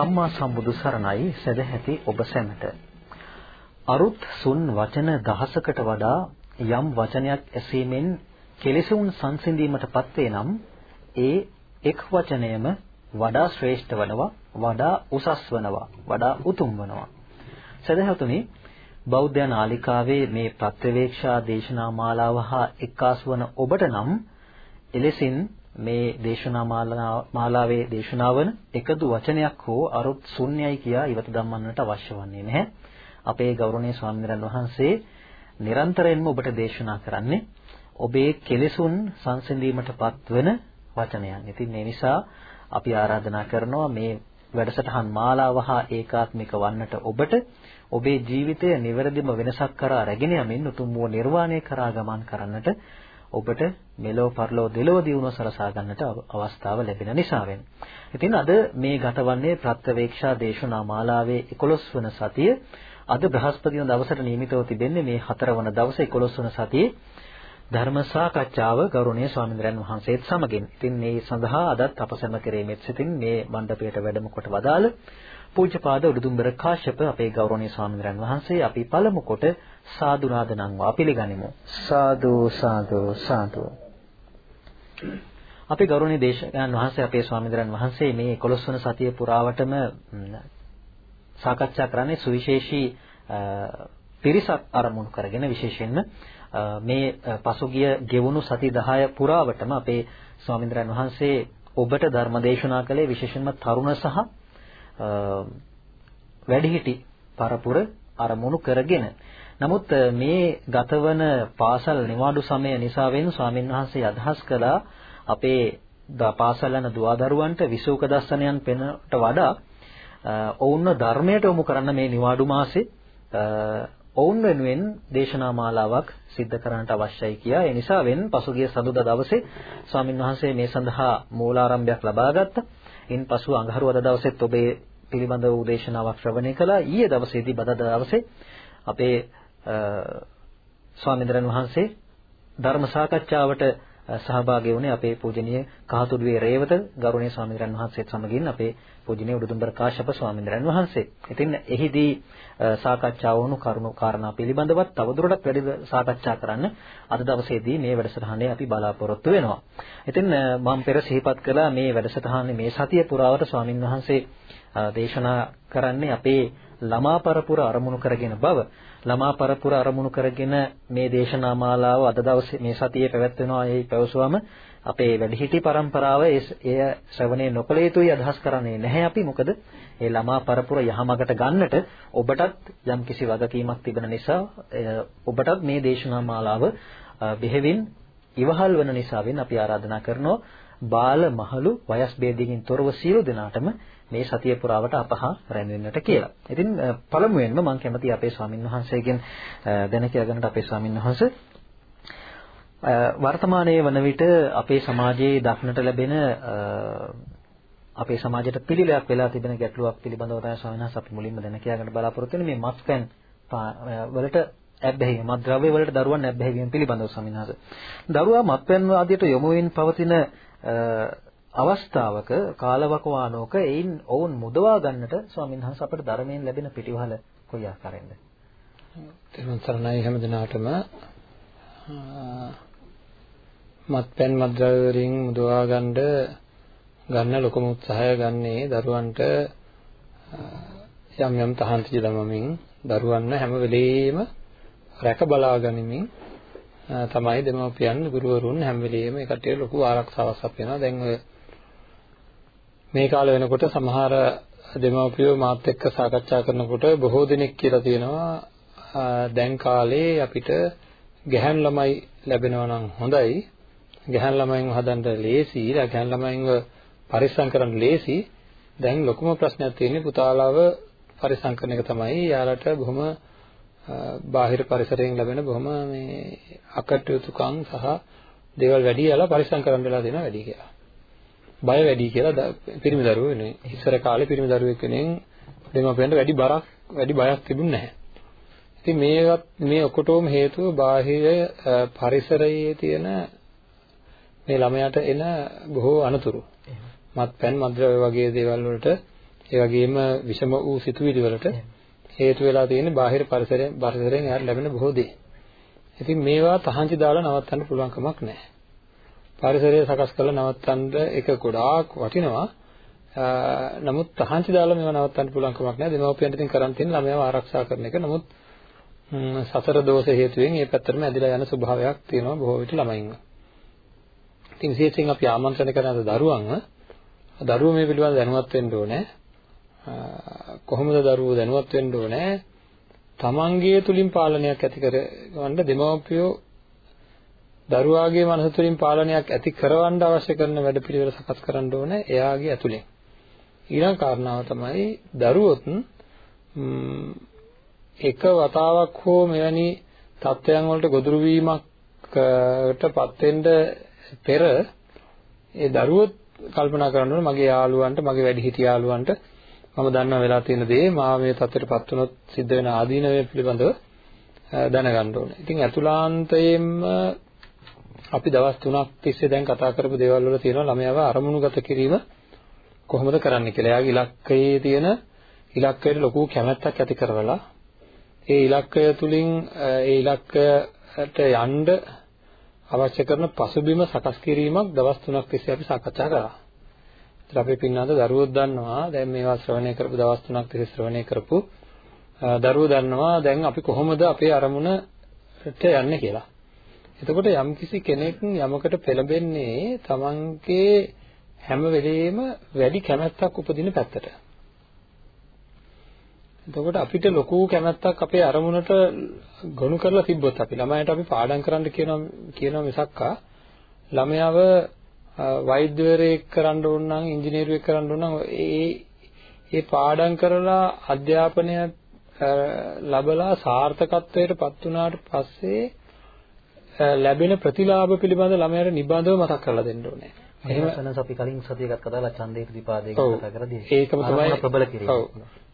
ආයිබෝවන් සම්මා සම්බුදු සරණයි. සදැහැති ඔබ සැමට. අරුත් සුන් වචන දහසකට වඩා යම් වචනයක් ඇසීමෙන් කෙලෙසුන් සංසිඳීමටපත් වේ නම් ඒ එක් වචනයම වඩා ශ්‍රේෂ්ඨ වනවා වඩා උසස් වනවා වඩා උතුම් වනවා. සදහැතුනි බෞද්ධ නාලිකාවේ මේ ප්‍රත්‍යවේක්ෂා දේශනා මාලාව හා එක්කාසු වන ඔබට නම් එලෙසින් මේ දේශනා මාලාවේ දේශනාවන එකදු වචනයක් හෝ අරුත් ශුන්‍යයි කියා ඉවත දම්වන්නට අවශ්‍ය වන්නේ නැහැ. අපේ ගෞරවනීය ස්වාමීන් වහන්සේ නිරන්තරයෙන්ම ඔබට දේශනා කරන්නේ ඔබේ කෙලෙසුන් සංසිඳීමටපත් වෙන වචනයන්. ඉතින් මේ නිසා අපි ආරාධනා කරනවා මේ වැඩසටහන් මාලාව හා ඒකාත්මික වන්නට ඔබට ඔබේ ජීවිතය නිවැරදිම වෙනසක් කරා රැගෙන යමින් උතුම් වූ නිර්වාණය කරා ගමන් කරන්නට ඔබට මෙලෝ පරලෝ දෙලොව දියුණුව සලසා ගන්නට අවස්ථාව ලැබෙන නිසා වෙන. ඉතින් අද මේ ගතවන්නේ ප්‍රත්‍යවේක්ෂා දේශනා මාලාවේ 11 වන සතිය. අද බ්‍රහස්පතින දවසට නියමිතව තිබෙන්නේ මේ 4 වන දවසේ 11 වන සතියේ ධර්ම සාකච්ඡාව ගෞරවනීය ස්වාමීන් වහන්සේත් සමගින්. ඉතින් මේ සඳහා අදත් අප සැම කෙරෙහිමෙත් සිටින් මේ මණ්ඩපයට වැඩම කොට වදාළ පූජ්‍යපාද උඩුදුම්බර කාශ්‍යප අපේ ගෞරවනීය ස්වාමීන් වහන්සේ අපි පළමු කොට සාදු නාදනම්වා පිළිගනිමු. සාදු සාදු සාදු. අපි ගෞරවනීය දේශකයන් වහන්සේ අපේ ස්වාමීන් වහන්සේ මේ 11 වන සතිය පුරාවටම සාකච්ඡා කරන්නේ සුවිශේෂී පිරිසක් අරමුණු කරගෙන විශේෂයෙන්ම මේ පසුගිය ගෙවුණු සති 10 පුරාවටම අපේ ස්වාමීන් වහන්සේ ඔබට ධර්ම දේශනා කළේ විශේෂයෙන්ම තරුණ සහ වැඩිහිටි පරපුර අරමුණු කරගෙන නමුත් මේ ගතවන පාසල් නිවාඩු සමය නිසා වෙන ස්වාමීන් වහන්සේ අදහස් කළා අපේ පාසල් යන දුවදරුවන්ට විසූක දර්ශනයන් පෙනට වඩා ඔවුන්ව ධර්මයට යොමු කරන්න මේ නිවාඩු මාසේ ඔවුන් වෙනුවෙන් දේශනා මාලාවක් සිද්ධ කරන්නට අවශ්‍යයි කියා. ඒ නිසා වෙන පසුගිය සඳුදා දවසේ ස්වාමින් වහන්සේ මේ සඳහා මූලාරම්භයක් ලබා ගත්තා. ඉන්පසු අඟහරුවාදා දවසෙත් ඔබේ පිළිබඳ වූ දේශනාවක් ශ්‍රවණය කළා. ඊයේ දවසේදී බදදා දවසේ අපේ ස්වාමීන් වහන්සේ ධර්ම සාකච්ඡාවට සහභාගී වුණේ අපේ පූජනීය කහතුඩුවේ රේවත ගෞරවනීය ස්වාමීන් වහන්සේත් සමගින් අපේ පූජනීය උඩුදුම්බර කාශ්‍යප ස්වාමීන් වහන්සේ. ඉතින් එහිදී සාකච්ඡා වුණු කරුණු කාරණා පිළිබඳවත් තවදුරටත් වැඩි සාකච්ඡා කරන්න අද දවසේදී මේ වැඩසටහනේ අපි බලාපොරොත්තු වෙනවා. ඉතින් මම පෙර සිහිපත් කළා මේ වැඩසටහනේ මේ සතිය පුරාවට ස්වාමින් වහන්සේ දේශනා කරන්නේ අපේ ළමා පරපුර අරමුණු කරගෙන බව ළමා පරපුර අරමුණු කරගෙන මේ දේශනා මාලාව අද දවසේ මේ සතියේ පැවැත්වෙනවා ඒ පැවසුවම අපේ වැඩිහිටි પરම්පරාව එය ශ්‍රවණය නොකළ යුතුයි අදහස් කරන්නේ නැහැ අපි. මොකද ඒ ළමා පරපුර යහමගට ගන්නට ඔබටත් යම්කිසි වගකීමක් තිබෙන නිසා ඔබටත් මේ දේශනා මාලාව බෙහෙවින් ඉවහල් වන නිසාවෙන් අපි ආරාධනා කරනවා. බාල මහලු වයස් බේදයකින් තොරව සියලු දෙනාටම මේ සතිය පුරාවට අපහා රැඳෙන්නට කියලා. ඉතින් පළමුවෙන්ම මම කැමති අපේ ස්වාමින් වහන්සේගෙන් දැන කියලා ගන්නට අපේ ස්වාමින් වහන්සේ වර්තමානයේ වන විට අපේ සමාජයේ දක්නට ලැබෙන අපේ සමාජයට පිළිලයක් වෙලා තිබෙන ගැටලුවක් පිළිබඳව තමයි ස්වාමීන් වහන්සේ අපි මුලින්ම දැන කියා ගන්න බලාපොරොත්තු වෙන්නේ මේ මත්පැන් වලට ඇබ්බැහිම මත්ද්‍රව්‍ය වලට දරුවන් ඇබ්බැහිවීම පිළිබඳව ස්වාමීන් වහන්සේ. දරුවා මත්පැන් ආදියට යොමු වෙමින් පවතින අවස්ථාවක කාලවකවානෝක එයින් ඔවුන් මුදවා ගන්නට ස්වාමීන් වහන්සේ අපට ධර්මයෙන් ලැබෙන පිටිවහල කොයි ආකාරයෙන්ද? තෙරුවන් සරණයි හැම දිනාටම මත්පැන් මත්ද්‍රව්‍ය වලින් මුදවා ගන්න ගන්න ලොකුම උත්සාහය ගන්නේ දරුවන්ට යම් යම් තහංචි දමමින් දරුවන්ව හැම වෙලෙම රැක බලා ගනිමින් තමයි දෙමව්පියන් ගුරුවරුන් හැම වෙලෙම ඒ කට්ටිය ලොකු ආරක්ෂාවක් අපිනවා. දැන් ඔය මේ කාල වෙනකොට සමහර දෙමව්පියෝ මාත් එක්ක සාකච්ඡා කරනකොට බොහෝ දෙනෙක් කියලා තියෙනවා දැන් කාලේ අපිට ගැහැන් ළමයි ලැබෙනවා නම් හොඳයි. ගැහැන් ළමයින්ව හදන්න ලේසි. ගැහැන් ළමයින්ව පරිස්සම් කරන්න ලේසි. දැන් ලොකුම ප්‍රශ්නයක් තියෙන්නේ පුතාලාව පරිස්සම් කරන එක තමයි. යාලට බොහොම බාහිර පරිසරයෙන් ලැබෙන බොහොම මේ අකටයුතුකම් සහ දේවල් වැඩි යලා පරිස්සම් කරන් වෙලා දෙනවා වැඩි කියලා. බය වැඩි කියලා පිරිමි දරුවෝ වෙනුවෙන්. ඉස්සර කාලේ පිරිමි දරුවෙක් වෙනුවෙන් දෙමාපියන්ට වැඩි බරක් වැඩි බයක් තිබුණේ නැහැ. ඉතින් මේවත් මේ ඔකොටම හේතුව බාහිර පරිසරයේ තියෙන මේ ළමයාට එන බොහෝ අනතුරු. මත්පැන් මද්ද්‍රව්‍ය වගේ දේවල් වලට ඒ වගේම විෂම වූ සිතුවිලි වලට හේතු වෙලා තියෙන බාහිර පරිසරයෙන් පරිසරයෙන් එයාට ලැබෙන බොහෝ දේ. ඉතින් මේවා තහංචි දාලා නවත්තන්න පුළුවන් කමක් නැහැ. පරිසරය සකස් කරලා නවත්තන්න එක ගොඩාක් වටිනවා. නමුත් තහංචි දාලා මේවා නවත්තන්න පුළුවන් කමක් නැහැ. දෙමව්පියන්ට ඉතින් කරන් තියෙන ළමයාව ආරක්ෂා කරන එක. නමුත් සතර දෝෂ හේතුවෙන් මේ පැත්තටම ඇදිලා යන ස්වභාවයක් තියෙනවා බොහෝ විට ළමයින්ව. ඉතින් විශේෂයෙන් අපි ආමන්ත්‍රණය කරන දරුවන්ව දරුවෝ මේ පිළිබඳව දැනුවත් වෙන්න ඕනේ. කොහොමද දරුවෝ දැනුවත් වෙන්න ඕනේ? තමන්ගේ තුලින් පාලනයක් ඇති කරගන්න දෙමව්පියෝ දරුවාගේ මනස තුලින් පාලනයක් ඇති කරවන්න අවශ්‍ය කරන වැඩපිළිවෙල සකස් කරන්න ඕනේ එයාගේ ඇතුලෙන්. ඊළඟ කාරණාව තමයි දරුවොත් එක වතාවක් හෝ මෙවැනි තත්ත්වයන් වලට ගොදුරු වීමකටපත් වෙන්න පෙර ඒ දරුවොත් කල්පනා කරන්න ඕනේ මගේ යාළුවන්ට මගේ වැඩිහිටි යාළුවන්ට මම දන්නවා වෙලා තියෙන දේ මාව මේ තත්ත්වයටපත් වුණොත් සිද්ධ වෙන ආදීනවය පිළිබඳව දැනගන්න ඕනේ. ඉතින් අතුලාන්තයෙන්ම අපි දවස් 3ක් තිස්සේ දැන් කතා කරපු දේවල් වල තියෙනවා ළමයාව අරමුණුගත කිරීම කොහොමද කරන්න කියලා. එයාගේ ඉලක්කයේ තියෙන ඉලක්කයට ලොකු කැමැත්තක් ඇති කරවලා ඒ ඉලක්කය තුලින් ඒ ඉලක්කයට යන්න අවශ්‍ය කරන පසුබිම සකස් කිරීමක් දවස් 3ක් තිස්සේ අපි සාකච්ඡා කරා. ඒත් අපේ පින්නාද දරුවෝ දන්නවා දැන් මේවා ශ්‍රවණය කරපු දවස් 3ක් තිස්සේ ශ්‍රවණය කරපු දරුවෝ දන්නවා දැන් අපි කොහොමද අපේ අරමුණට යන්නේ කියලා. එතකොට යම්කිසි කෙනෙක් යමකට පෙළඹෙන්නේ තමන්ගේ හැම වෙලෙම වැඩි කැමැත්තක් උපදින පැත්තට. එතකොට අපිට ලොකු කැමැත්තක් අපේ අරමුණට ගොනු කරලා තිබ්බොත් අපි ළමයට අපි පාඩම් කරන්න කියනවා කියනවා මිසක්කා ළමයාව වෛද්‍යවරයෙක් කරන්න ඕන නම් ඉංජිනේරුවෙක් කරන්න ඕන නම් ඒ ඒ පාඩම් කරලා අධ්‍යාපනය ලැබලා සාර්ථකත්වයට පත් වුණාට පස්සේ ලැබෙන ප්‍රතිලාභ පිළිබඳ ළමයාට නිබඳව මතක් කරලා දෙන්න ඕනේ. එහෙම සනස අපි කලින් සතියකට කතා කළා ඡන්දේ ප්‍රතිපාදේ ගැන කතා කරදී. ඒකම තමයි ප්‍රබල කිරීම. ඔව්.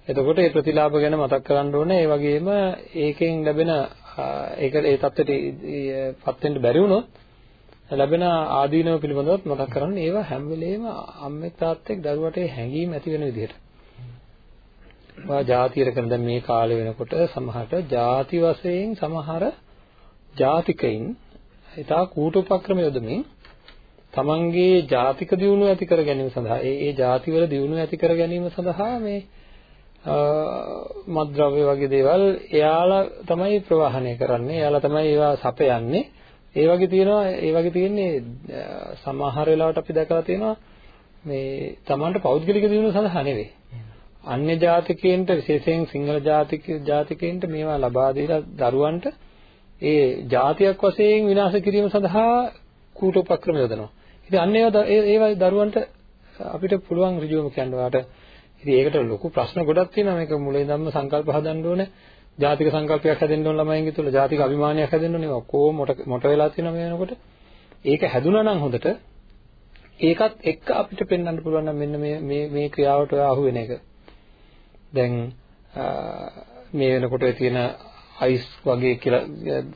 එතකොට ඒ ප්‍රතිලාභ ගැන මතක් කරන්න ඕනේ. ඒ වගේම ඒකෙන් ලැබෙන ඒක ඒ தත්ත්වයට පත් වෙන්න බැරි වුණොත් ලැබෙන ආදීනව පිළිබඳවත් මතක් කරන්න ඒවා හැම වෙලේම අම්මෙක් තාත්තෙක් දරුවට හැඟීම් ඇති වෙන විදිහට. වා ජාතියට කරන දැන් මේ කාලේ වෙනකොට සමහරට ಜಾති වශයෙන් සමහර ජාතිකයින් ඊටා කූටෝපක්‍රම යොදමින් තමන්ගේ ජාතික දියුණුව ඇති කර ගැනීම සඳහා ඒ ඒ ජාතිවල දියුණුව ඇති කර ගැනීම සඳහා මේ මත්ද්‍රව්‍ය වගේ දේවල් එයාලා තමයි ප්‍රවාහනය කරන්නේ. එයාලා තමයි ඒවා සපයන්නේ ඒ වගේ තියෙනවා ඒ වගේ තියෙන්නේ සමහර වෙලාවට අපි දැකලා තියෙනවා මේ තමන්ට පෞද්ගලික දියුණුව සඳහා නෙවෙයි. අන්‍ය ජාතිකයන්ට විශේෂයෙන් සිංහල ජාතික ජාතිකයන්ට මේවා ලබා දීලා දරුවන්ට ඒ જાතියක් වශයෙන් විනාශ කිරීම සඳහා කූටෝපක්‍රම යොදනවා. ඉතින් අන්න ඒවා ඒවා දරුවන්ට අපිට පුළුවන් ඍජුවම කියන්න වාට ඉතින් ඒකට ලොකු ප්‍රශ්න ගොඩක් තියෙනවා මේක මුලින් ඉඳන්ම සංකල්ප හදන්න ඕනේ. ජාතික සංකල්පයක් හැදෙන්න ඕන ළමයින්ගේ තුල ජාතික අභිමානයක් හැදෙන්න ඕනේ. ඔක්කොම මොට මොට වෙලා තියෙනවා මේ වෙනකොට. ඒක හැදුනා නම් හොඳට ඒකත් එක්ක අපිට පෙන්වන්න පුළුවන් නම් මෙන්න මේ මේ මේ ක්‍රියාවට ඔය අහු වෙන එක. දැන් මේ වෙනකොට තියෙන අයිස් වගේ කියලා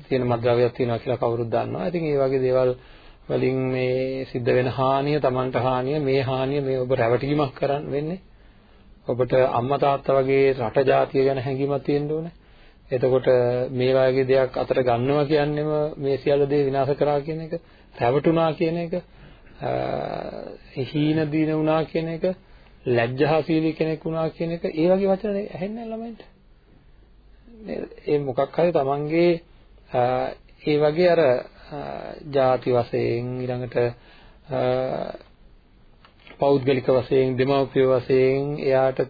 තියෙන මද්ද්‍රව්‍යයක් තියෙනවා කියලා කවුරුත් දන්නවා. ඉතින් ඒ වගේ දේවල් වලින් මේ සිද්ධ වෙන හානිය, Tamanට හානිය, මේ හානිය මේ ඔබ රැවටීමක් කරන්න වෙන්නේ. ඔබට අම්මා තාත්තා වගේ රට ජාතිය ගැන හැඟීමක් තියෙන්න ඕනේ. එතකොට මේ වගේ දෙයක් අතට ගන්නවා කියන්නේම මේ සියල්ල දේ විනාශ කරා කියන එක, රැවටුණා කියන එක, හීන දින වුණා කියන එක, ලැජ්ජාශීලී කෙනෙක් වුණා කියන එක, ඒ වගේ වචන ඇහෙන්නේ ළමයින්ට. ඒ මොකක් හරි තමන්ගේ ඒ වගේ අර ಜಾති වශයෙන් ඊළඟට පෞද්ගලික වශයෙන් දෙමව්පිය වශයෙන් එයාට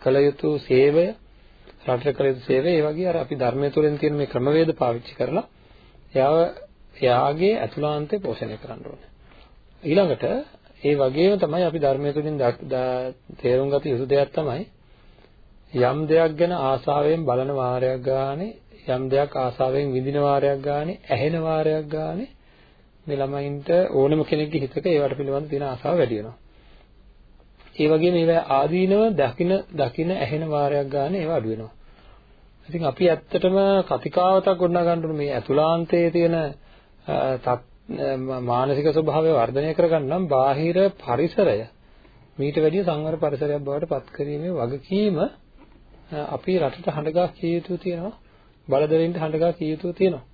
කළ යුතු සේවය රටට කළ යුතු සේවය ඒ වගේ අර අපි ධර්මයේ තුලින් තියෙන මේ ක්‍රමවේද පාවිච්චි කරලා එයාව එයාගේ අතුලාන්තේ පෝෂණය කරන්න ඕනේ. ඊළඟට ඒ වගේම තමයි අපි ධර්මයේ තුලින් තේරුම් ගත යුතු දෙයක් තමයි යම් දෙයක් ගැන ආසාවෙන් බලන වාරයක් ගානේ යම් දෙයක් ආසාවෙන් විඳින වාරයක් ගානේ ඇහෙන වාරයක් ගානේ මේ ළමයින්ට ඕනම කෙනෙක්ගේ හිතක ඒවට පිළිබඳ තියෙන ආසාව වැඩි වෙනවා. ඒ වගේම ඒවා ආදීනව දකින දකින ඇහෙන වාරයක් ගානේ ඒවා අඩු වෙනවා. ඉතින් අපි ඇත්තටම කතිකාවතක් ගොඩනගා ගන්න මේ අතුලාන්තයේ තියෙන මානසික ස්වභාවය වර්ධනය කරගන්න නම් බාහිර පරිසරය මීට වැඩිය සංවර පරිසරයක් බවට පත් කිරීමේ වගකීම අපි රටට හඬගා කිය යුතු තියෙනවා. බලදරින්ට හඬගා කිය යුතු තියෙනවා.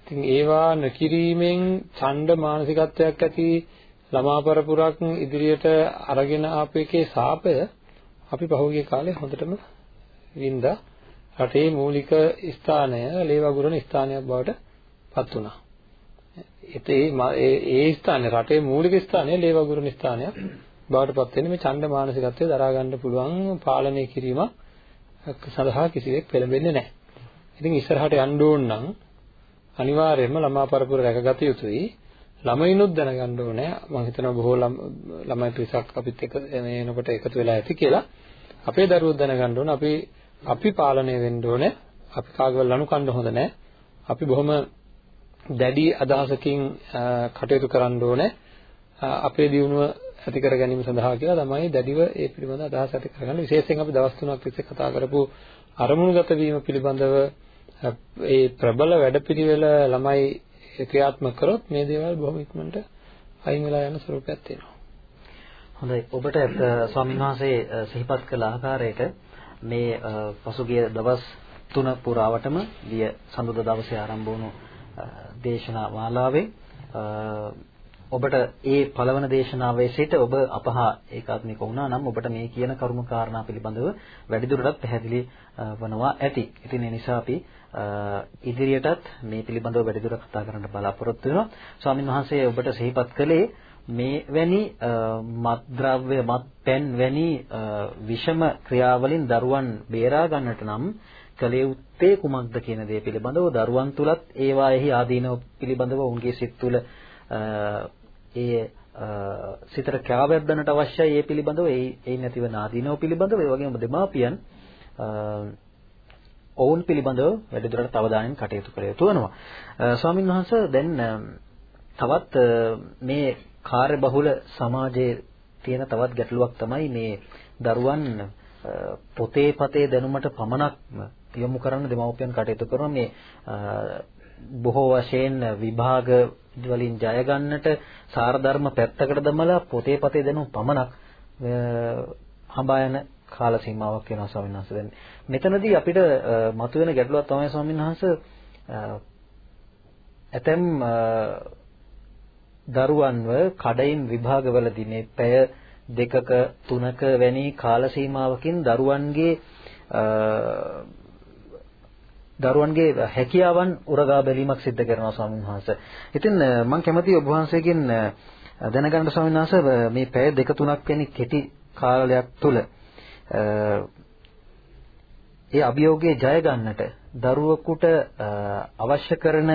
ඉතින් ඒවා නොකිරීමෙන් ඡණ්ඩ මානසිකත්වයක් ඇති ළමා පරපුරක් ඉදිරියට අරගෙන ආපු එකේ සාපය අපි පහුගිය කාලේ හොඳටම වින්දා. රටේ මූලික ස්ථානය ලේවගුරුන ස්ථානයක් බවට පත් වුණා. ඒ ඒ ස්ථානේ රටේ මූලික ස්ථානය ලේවගුරුන ස්ථානයක් බවට පත් වෙන්නේ මේ ඡණ්ඩ මානසිකත්වය දරා ගන්න පුළුවන් පාලනය කිරීමක් සඳහා කිසිවෙක් පෙළඹෙන්නේ නැහැ. ඉතින් ඉස්සරහට යන්න ඕන නම් අනිවාර්යයෙන්ම ළමා පරපුර රැකගත යුතුයි. ළමයිනුත් දැනගන්න ඕනේ මම හිතනවා බොහෝ ළමයි පිරිසක් අපිත් එක්ක එනකොට එකතු වෙලා ඇති කියලා. අපේ දරුවෝ දැනගන්න ඕනේ අපි අපි පාලනය වෙන්න ඕනේ. අපි කාගේවත් ලනු කන්න හොඳ නැහැ. අපි බොහොම දැඩි අදහසකින් කටයුතු කරන්න ඕනේ. අපේ දියුණුව ඇති කර ගැනීම සඳහා කියලා තමයි දැඩිව ඒ පිළිබඳ අදහස් ඇති කරගන්න. විශේෂයෙන් අපි දවස් තුනක් තිස්සේ කතා කරපු අරමුණුගත වීම පිළිබඳව ඒ ප්‍රබල වැඩපිළිවෙල ළමයි ක්‍රියාත්මක කරොත් මේ දේවල් බොහොම ඉක්මනට අයින් වෙලා යන ස්වරූපයක් තියෙනවා. හොඳයි. ඔබට ස්වාමීන් වහන්සේ සිහිපත් කළ ආකාරයට මේ පසුගිය දවස් තුන පුරාවටම ගිය සඳුදා දවසේ ආරම්භ වුණු දේශනා මාලාවේ ඔබට ඒ පළවන දේශනාවේ සිට ඔබ අපහා ඒකාත්මික වුණා නම් ඔබට මේ කියන කරුණු කාරණා පිළිබඳව වැඩිදුරටත් පැහැදිලි වනවා ඇති. ඉතින් ඒ නිසා අපි ඉදිරියටත් මේ පිළිබඳව වැඩිදුර කතා කරන්න බලාපොරොත්තු වෙනවා. ස්වාමින් වහන්සේ ඔබට සිහිපත් කළේ මේ වැනි මත්ද්‍රව්‍ය මත්පැන් වැනි විෂම ක්‍රියාවලින් දරුවන් බේරා ගන්නට නම් කළ යුත්තේ කුමක්ද කියන දේ පිළිබඳව දරුවන් තුලත් ඒවාෙහි ආදීනව පිළිබඳව උන්ගේ සිත් තුළ ඒ සිතට කෑවැද්දනට අවශ්‍යයි ඒ පිළිබඳව ඒ ඒ නැතිවන ආදීනව පිළිබඳව ඒ වගේම දෙමාපියන් ඔවුන් පිළිබඳව වැඩිදුරටත් අවධානයෙන් කටයුතු කළ යුතු වෙනවා. ස්වාමින් වහන්සේ දැන් තවත් මේ කාර්යබහුල සමාජයේ තියෙන තවත් ගැටලුවක් තමයි මේ දරුවන් පොතේ පතේ දැනුමට පමණක්ම යොමු කරන දෙමව්පියන් කටයුතු කරන මේ බොහෝ වශයෙන් විභාග වලින් ජය ගන්නට සාරධර්ම පැත්තකට දමලා පොතේ පතේ දැනුම් පමණක් හඹා යන කාල සීමාවක් වෙනවා ස්වාමීන් වහන්සේ. දැන් මෙතනදී අපිට මතුවෙන ගැටලුවක් තමයි ස්වාමීන් වහන්සේ ඇතැම් දරුවන්ව කඩයින් විභාගවලදී මේ පැය දෙකක තුනක වැනි කාල සීමාවකින් දරුවන්ගේ දරුවන්ගේ හැකියාවන් උරගා බැලීමක් සිද්ධ කරනවා ස්වාමීන් වහන්සේ. ඉතින් මම කැමතියි ඔබ වහන්සේගෙන් දැනගන්න ස්වාමීන් වහන්සේ මේ පැය දෙක තුනක් වැනි කෙටි කාලයක් තුල ඒ අභියෝගයේ ජය ගන්නට දරුවෙකුට අවශ්‍ය කරන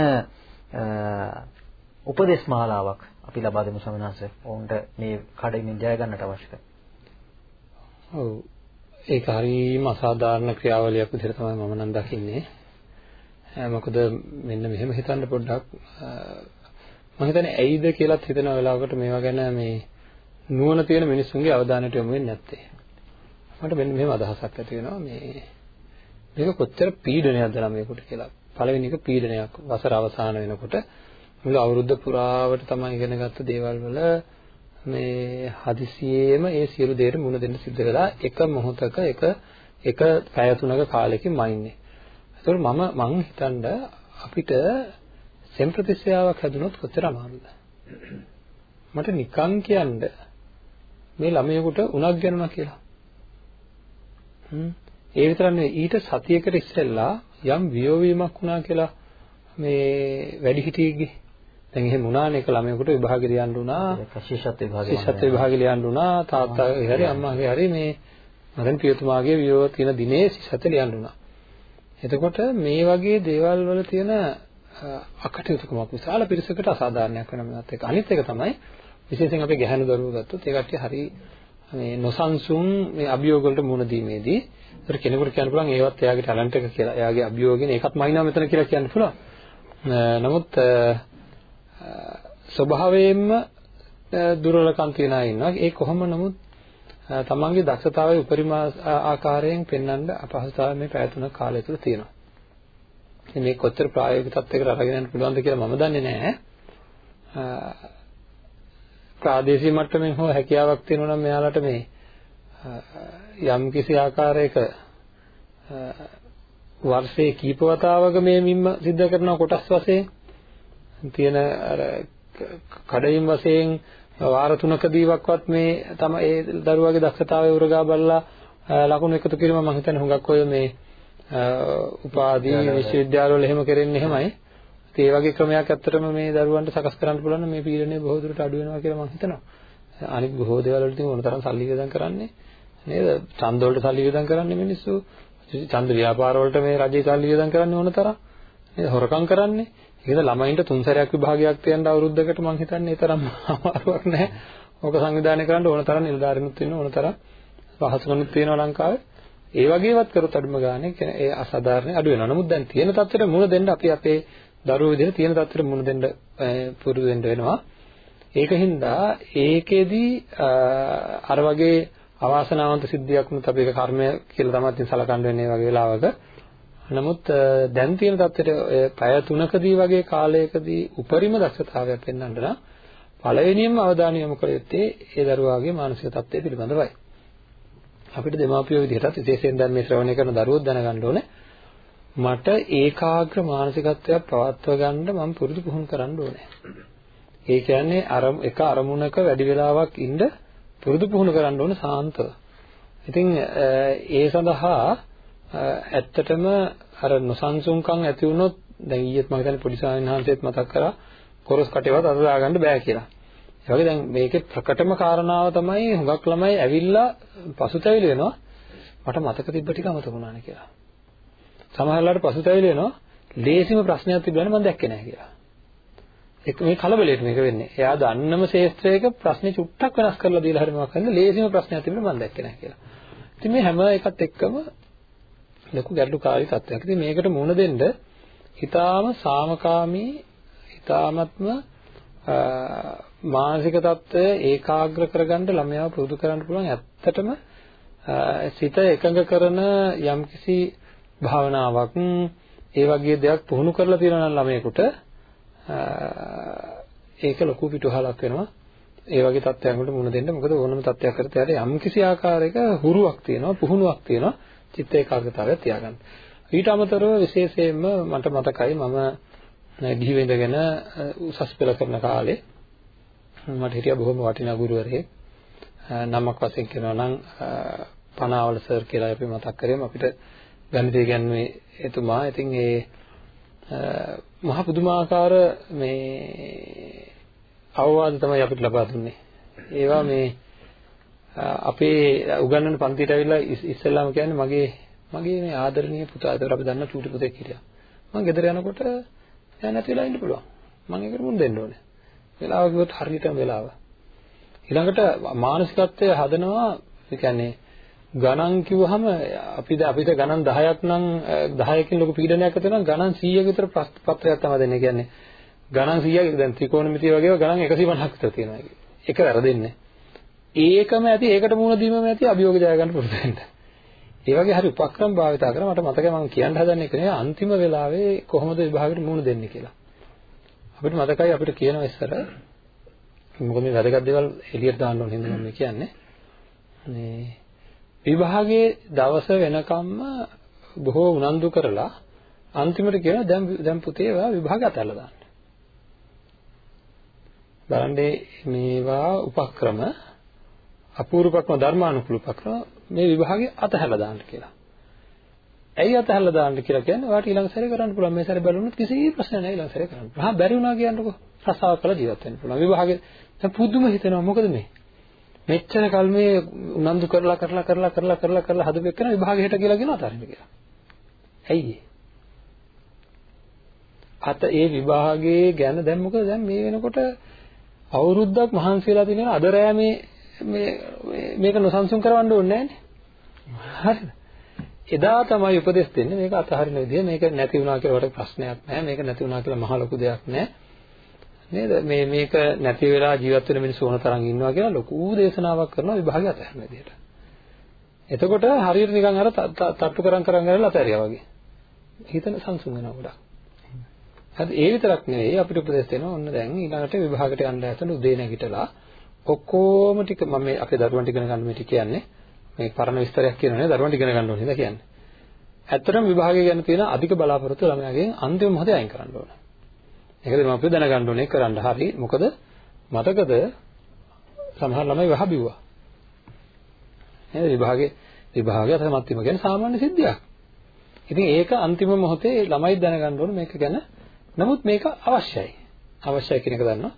උපදේශ මාලාවක් අපි ලබා දෙමු ස්වාමීන් වහන්සේ. ඔවුන්ට මේ කඩමින් ජය ගන්නට අවශ්‍ය කරන. ඔව් ඒක හරියම අසාධාරණ ක්‍රියාවලියක් විදිහට තමයි මම නම් දකින්නේ. මොකද මෙන්න මෙහෙම හිතන්න පොඩ්ඩක් මම හිතන්නේ ඇයිද කියලාත් හිතන වෙලාවකට මේවා ගැන මේ නුවණ තියෙන මිනිස්සුන්ගේ අවධානයට යොමු වෙන්නේ නැත්තේ. මට මෙන්න මෙහෙම අදහසක් ඇති වෙනවා මේ මේක කොච්චර පීඩනයක්ද ළමයෙකුට කියලා. පළවෙනි එක පීඩනයක් වසර අවසාන වෙනකොට මුළු අවුරුද්ද පුරාවට තමයි ඉගෙන ගත්ත දේවල් වල මේ හදිසියෙම ඒ සියලු දේට මුණ දෙන්න සිද්ධ වෙලා එක මොහොතක එක එක පැය තුනක කාලෙකින් මයින්නේ. ඒතකොට මම මං හිතනද අපිට සෙම්ප්‍රතිස්යාවක් හැදුනොත් කොච්චර අමාරුද? මට නිකන් කියන්න මේ ළමයෙකුට උණක් ගන්නවා කියලා. හ්ම්. ඒ විතරක් නෙවෙයි ඊට සතියකට ඉස්සෙල්ලා යම් වියෝවීමක් වුණා කියලා මේ වැඩිහිටියෙක්ගේ. දැන් එහෙම වුණානේ එක ළමයෙකුට විභාගෙ ලියන්න උනා ශිෂ්‍යත්ව විභාගෙ ශිෂ්‍යත්ව විභාගෙ ලියන්න උනා තාත්තාගේ හරි අම්මාගේ හරි මේ මරණ පියතුමාගේ වියෝව තියෙන දිනේ ශිෂ්‍යත්ව ලියන්න උනා එතකොට මේ වගේ දේවල් වල තියෙන අකටයුතුකමක් විශාල පිරිසකට අසාධාරණයක් වෙනවා මේවත් එක. අනිත් එක තමයි විශේෂයෙන් අපි ගැහැණු දරුවෝ ගත්තොත් ඒ කට්ටිය හරි මේ නොසන්සුන් මේ අභියෝග වලට මුහුණ දීමේදී ඒතර කෙනෙකුට කියන්න පුළුවන් ඒවත් එයාගේ ටැලන්ට් එක කියලා. එයාගේ අභියෝගයෙන් ඒකත් මයින්නවා මෙතන කියලා කියන්න පුළුවන්. නමුත් ස්වභාවයෙන්ම දුර්වලකම් තියන අය ඉන්නවා. ඒ කොහොම නමුත් තමන්ගේ දක්ෂතාවයේ උපරිම ආකාරයෙන් පෙන්වන්න අපහසුතාවය මේ පැය තුනක කාලය තුළ තියෙනවා. ඉතින් මේ කොච්චර ප්‍රායෝගික තත්යකට අරගෙන යන්න පුළුවන්ද කියලා මම දන්නේ නැහැ. ප්‍රාදේශීය මට්ටමින් හෝ හැකියාවක් තියෙනවා නම් මෙයාලට මේ යම් කිසි ආකාරයක වර්ෂයේ කීප වතාවක මේ මිම්ම සිද්ධ කරන කොටස් වශයෙන් තියෙන අර කඩයින් වශයෙන් වාර තුනකදීවක්වත් මේ තම ඒ දරුවාගේ දක්ෂතාවය උරගා බලලා ලකුණු එකතු කිරීම මම හිතන්නේ හුඟක් ඔය මේ උපාධි විශ්වවිද්‍යාලවල එහෙම කරන්නේ එහෙමයි. ඒ වගේ ක්‍රමයක් ඇත්තටම මේ දරුවන්ට සකස් කරන්න පුළුවන් මේ පීඩනය බොහෝ දුරට අඩු වෙනවා කියලා මම හිතනවා. අනිත් බොහෝ දේවල් වලට මොන තරම් සල්ලි වියදම් කරන්නේ නේද? ඡන්ද වලට සල්ලි වියදම් කරන්නේ මිනිස්සු. ඡන්ද ව්‍යාපාර වලට මේ රජයේ සල්ලි වියදම් කරන්නේ මොන තරම්? නේද? හොරකම් කරන්නේ. ඒකද ළමයින්ට තුන් සැරයක් විභාගයක් තියන්න අවුරුද්දකට මම හිතන්නේ ඒ තරම් අමාරුවක් නැහැ. ඕක සංවිධානය කරන්න ඕන තරම් නිලධාරිනුත් ඉන්න ඕන තරම් පහසුකම්ත් තියෙනවා ලංකාවේ. ඒ වගේවත් කරොත් අඩුම ගානේ ඒ අසාධාරණ අඩු වෙනවා. නමුත් දැන් තියෙන තත්ත්වෙට මුහුණ දෙන්න අපි අපේ දරුවෝ විදිහට තියෙන තත්ත්වෙට මුහුණ දෙන්න පුරුදු වෙන්න වෙනවා. ඒකින්ද ඒකෙදි අර වගේ අවාසනාවන්ත සිද්ධියක් වුණත් අපි ඒක කර්මය කියලා තමයි ඉතින් සලකන්න වෙන්නේ වගේ වෙලාවක. නමුත් දැන් තියෙන තත්ත්වෙට පැය 3කදී වගේ කාලයකදී උපරිම දක්ෂතාවයක් පෙන්වන්න නම් පළවෙනියෙන්ම අවධානය යොමු කළ යුත්තේ ඒ දරුවාගේ මානසික තත්ත්වය පිළිබඳවයි. අපිට දෙමාපියෝ විදිහටත් විශේෂයෙන් දැන් මේ ශ්‍රවණය කරන දරුවෝ දැනගන්න ඕනේ මට ඒකාග්‍ර මානසිකත්වයක් පවත්ව ගන්න මම පුරුදු පුහුණු කරන්න ඕනේ. ඒ කියන්නේ අර එක අරමුණක වැඩි වෙලාවක් ඉන්න පුරුදු පුහුණු කරන්න ඕනේ සාන්තව. ඉතින් ඒ සඳහා ඇත්තටම අර නොසන්සුන්කම් ඇති වුණොත් දැන් ඊයේත් මම හිතන්නේ පොඩි ස්වාමීන් වහන්සේත් මතක් කරා කොරස් කටේවත් අත දාගන්න බෑ කියලා. ඒ වගේ දැන් මේකේ ප්‍රකටම කාරණාව තමයි හුඟක් ළමයි ඇවිල්ලා පසුතැවිලි වෙනවා. මට මතක තිබ්බ ටික අමතක වුණානේ කියලා. සමහරවල්ලාට පසුතැවිලි වෙනවා. ලේසිම ප්‍රශ්නයක් තිබ්බම මම දැක්කේ නැහැ කියලා. ඒක මේ කලබලයට මේක වෙන්නේ. එයා දන්නම ශේෂ්ත්‍රයක ප්‍රශ්නේ චුට්ටක් වෙනස් කරලා දීලා හරි මොකක් කරන්නේ ලේසිම ප්‍රශ්නයක් තිබුණා මම දැක්කේ නැහැ කියලා. ඉතින් මේ හැම එකත් එක්කම ලොකු ගැටලුකාරී තත්ත්වයක්. ඉතින් මේකට මුහුණ දෙන්න ඊටාම සාමකාමී ඊටාමත්ම මානසික తত্ত্বය ඒකාග්‍ර කරගන්න ළමයාව පුරුදු කරන්න පුළුවන්. ඇත්තටම සිත එකඟ කරන යම්කිසි භාවනාවක් ඒ වගේ දෙයක් පුහුණු කරලා තියෙනවා නම් ළමයෙකුට ඒක ලොකු පිටුහලක් වෙනවා. ඒ වගේ තත්ත්වයන්කට මුහුණ දෙන්න. මොකද ඕනම තත්ත්වයක් කරත් යාට යම්කිසි ආකාරයක හුරුවක් තියෙනවා පුහුණුවක් තියෙනවා. චිත්ත ඒකාග්‍රතාවය තියාගන්න ඊට අමතරව විශේෂයෙන්ම මට මතකයි මම ගිහි වෙඳගෙන උසස් පෙළ කරන කාලේ මට හිටියා බොහොම වටිනා ගුරුවරයෙක් නමක් වශයෙන් කියනවා නම් පනාවල සර් කියලා අපි මතක් කරේම අපිට ගණිතය කියන්නේ එතුමා. ඉතින් ඒ මහ පුදුමාකාර මේ අවවාද තමයි අපිට ලබා දුන්නේ. ඒවා මේ අපේ උගන්වන පන්තියට ඇවිල්ලා ඉස්සෙල්ලාම කියන්නේ මගේ මගේ මේ ආදරණීය පුතා අතර අපි දන්න චූටි පුතෙක් හිටියා. මම ගෙදර යනකොට දැන් නැති වෙලා ඉන්න පුළුවන්. මම ඒකට මුන් දෙන්න ඕනේ. වෙලාව කිව්වොත් හරියටම වෙලාව. ඊළඟට මානසිකත්වය හදනවා ඒ කියන්නේ ගණන් කිව්වහම අපි අපිට ගණන් 10ක් නම් 10කින් ලොකු පීඩනයක් ඇති වෙනවා ගණන් 100ක විතර පත්‍රයක් තමයි දෙන්නේ. කියන්නේ ගණන් 100ක දැන් ත්‍රිකෝණමිතිය වගේ ගණන් 150ක් විතර තියෙනවා. ඒක වැරදෙන්නේ. ඒකම ඇති ඒකට මුහුණ දීමම ඇති අභියෝග ජය ගන්න පුරුදු වෙන්න. ඒ වගේ හරි උපක්‍රම භාවිතා කරා මට මතකයි මම කියන්න හදන්නේ ඒක නේ අන්තිම වෙලාවේ කොහොමද විභාගෙට මුහුණ දෙන්නේ කියලා. අපිට මතකයි අපිට කියනවා ඉස්සර මොකද මේ වැදගත් දේවල් එළියට දාන්න ඕන හින්දා මම කියන්නේ. මේ විභාගයේ දවස වෙනකම්ම බොහෝ උනන්දු කරලා අන්තිමට කියනවා දැන් දැන් පුතේ ඔයා විභාගය අතහැරලා දාන්න. බලන්න මේවා උපක්‍රම අපූර්වකම ධර්මානුකූල උපක්‍රම මේ විභාගේ අතහැරලා දාන්න කියලා. ඇයි අතහැරලා දාන්න කියලා කියන්නේ ඔයාට ඊළඟ සැරේ කරන්න පුළුවන් මේ සැරේ බලුනොත් කිසි ප්‍රශ්නයක් නැහැ ඊළඟ සැරේ කරන්න. හා බැරි වුණා කියන්නකෝ. රසාව කළ ජීවත් වෙන්න පුළුවන්. විභාගේ දැන් පුදුම හිතෙනවා මොකද මේ? මෙච්චර කල් මේ උනන්දු කරලා කරලා කරලා කරලා කරලා කරලා හදපු එකන විභාගේ හෙට කියලා කියනවා අතාරින්න කියලා. ඇයි අත ඒ විභාගයේ ගැන දැන් මොකද දැන් මේ වෙනකොට අවුරුද්දක් මහන්සි වෙලා තියෙන අද රෑ මේ මේ මේක නොසන්සුන් කරවන්න ඕනේ නැහැ හරිද? එදා තමයි උපදෙස් දෙන්නේ මේක අතහරින විදිය මේක නැති වුණා කියලා වට ප්‍රශ්නයක් නැහැ. මේක නැති වුණා කියලා මහ ලොකු දෙයක් නැහැ. නේද? මේ මේක නැති වෙලා ජීවත් වෙන මිනිස්සු ඕන තරම් ඉන්නවා කියලා ලොකු දේශනාවක් කරනවා විභාගය අතහැරන විදියට එතකොට හරියට නිකන් අර තට්ටු කරන් කරන් ගාලා අතහැරියා වගේ. හිතන සංසුන් වෙනවා ගොඩක්. හරි ඒ විතරක් නෙවෙයි. අපිට උපදෙස් දෙනවා ඔන්න දැන් ඊළඟට විභාගයට යන්න ඇතන උදේ නැගිටලා ඔක්කොම ටික මම මේ අපේ දරුවන්ට ඉගෙන ගන්න මේ ටික කියන්නේ මේ පරණ විස්තරයක් කියනනේ දරුවන්ට ඉගෙන ගන්න ඕනේ නේද කියන්නේ. ඇත්තටම විභාගය ගැන තියෙන අධික බලාපොරොත්තු ළමයාගෙන් අන්තිම මොහොතේ අයින් කරන්න ඕනේ. ඒකද මම අපිට දැනගන්න ඕනේ කරන්න. හරි. මොකද මතකද සමහර ළමයි වහ බිව්වා. නේද විභාගේ විභාගය අතරමත් වීම කියන්නේ සාමාන්‍ය සිද්ධියක්. ඉතින් ඒක අන්තිම මොහොතේ ළමයි දැනගන්න ඕනේ මේක ගැන. නමුත් මේක අවශ්‍යයි. අවශ්‍යයි කියන එක දන්නවා.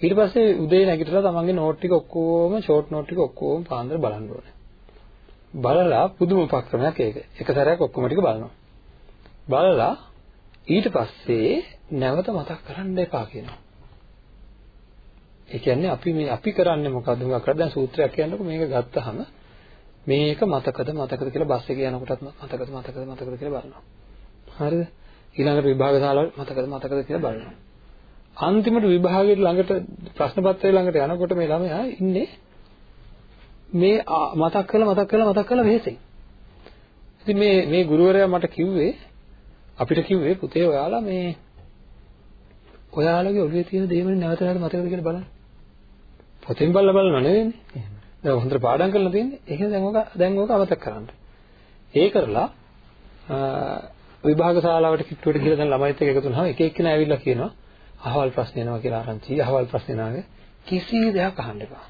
ඊට පස්සේ උදේ නැගිටලා තමන්ගේ නෝට් ටික ඔක්කොම ෂෝට් නෝට් ටික ඔක්කොම පාන්දර බලන්න ඕනේ. බලලා පුදුම උපක්‍රමයක් ඒක. එක සැරයක් ඔක්කොම ටික බලනවා. බලලා ඊට පස්සේ නැවත මතක් කරන්න එපා කියනවා. ඒ කියන්නේ අපි මේ අපි කරන්නේ මොකද්ද? මොකක්ද දැන් සූත්‍රයක් කියනකොට මේක ගත්තාම මේක මතකද මතකද කියලා බස් එකේ යනකොටත් මතකද මතකද මතකද කියලා බලනවා. හරිද? ඊළඟට විභාග ශාලාව මතකද මතකද කියලා බලනවා. අන්තිමට විභාගයේ ළඟට ප්‍රශ්න පත්‍රය ළඟට යනකොට මේ ළමයා ඉන්නේ මේ මතක් කරලා මතක් කරලා මතක් කරලා වෙහෙසෙයි. ඉතින් මේ මේ ගුරුවරයා මට කිව්වේ අපිට කිව්වේ පුතේ ඔයාලා මේ ඔයාලගේ ඔළුවේ තියෙන දේවල් නැවත නැවත මතකද කියලා බලන්න. පොතෙන් බලලා බලනව නෙවෙයිනේ. දැන් හොඳට පාඩම් කරලා තියෙන්නේ. එහෙනම් දැන් ඕක දැන් ඕක අමතක කරන්න. ඒ කරලා විභාග ශාලාවට කිට්ටුවට ගිහලා දැන් ළමයිත් එක්ක එකතු වුණාම එක එක්කෙනා ඇවිල්ලා කියනවා අහවල් ප්‍රශ්න එනවා කියලා ආරංචි. අහවල් ප්‍රශ්න එනවා කිසි දෙයක් අහන්න එපා.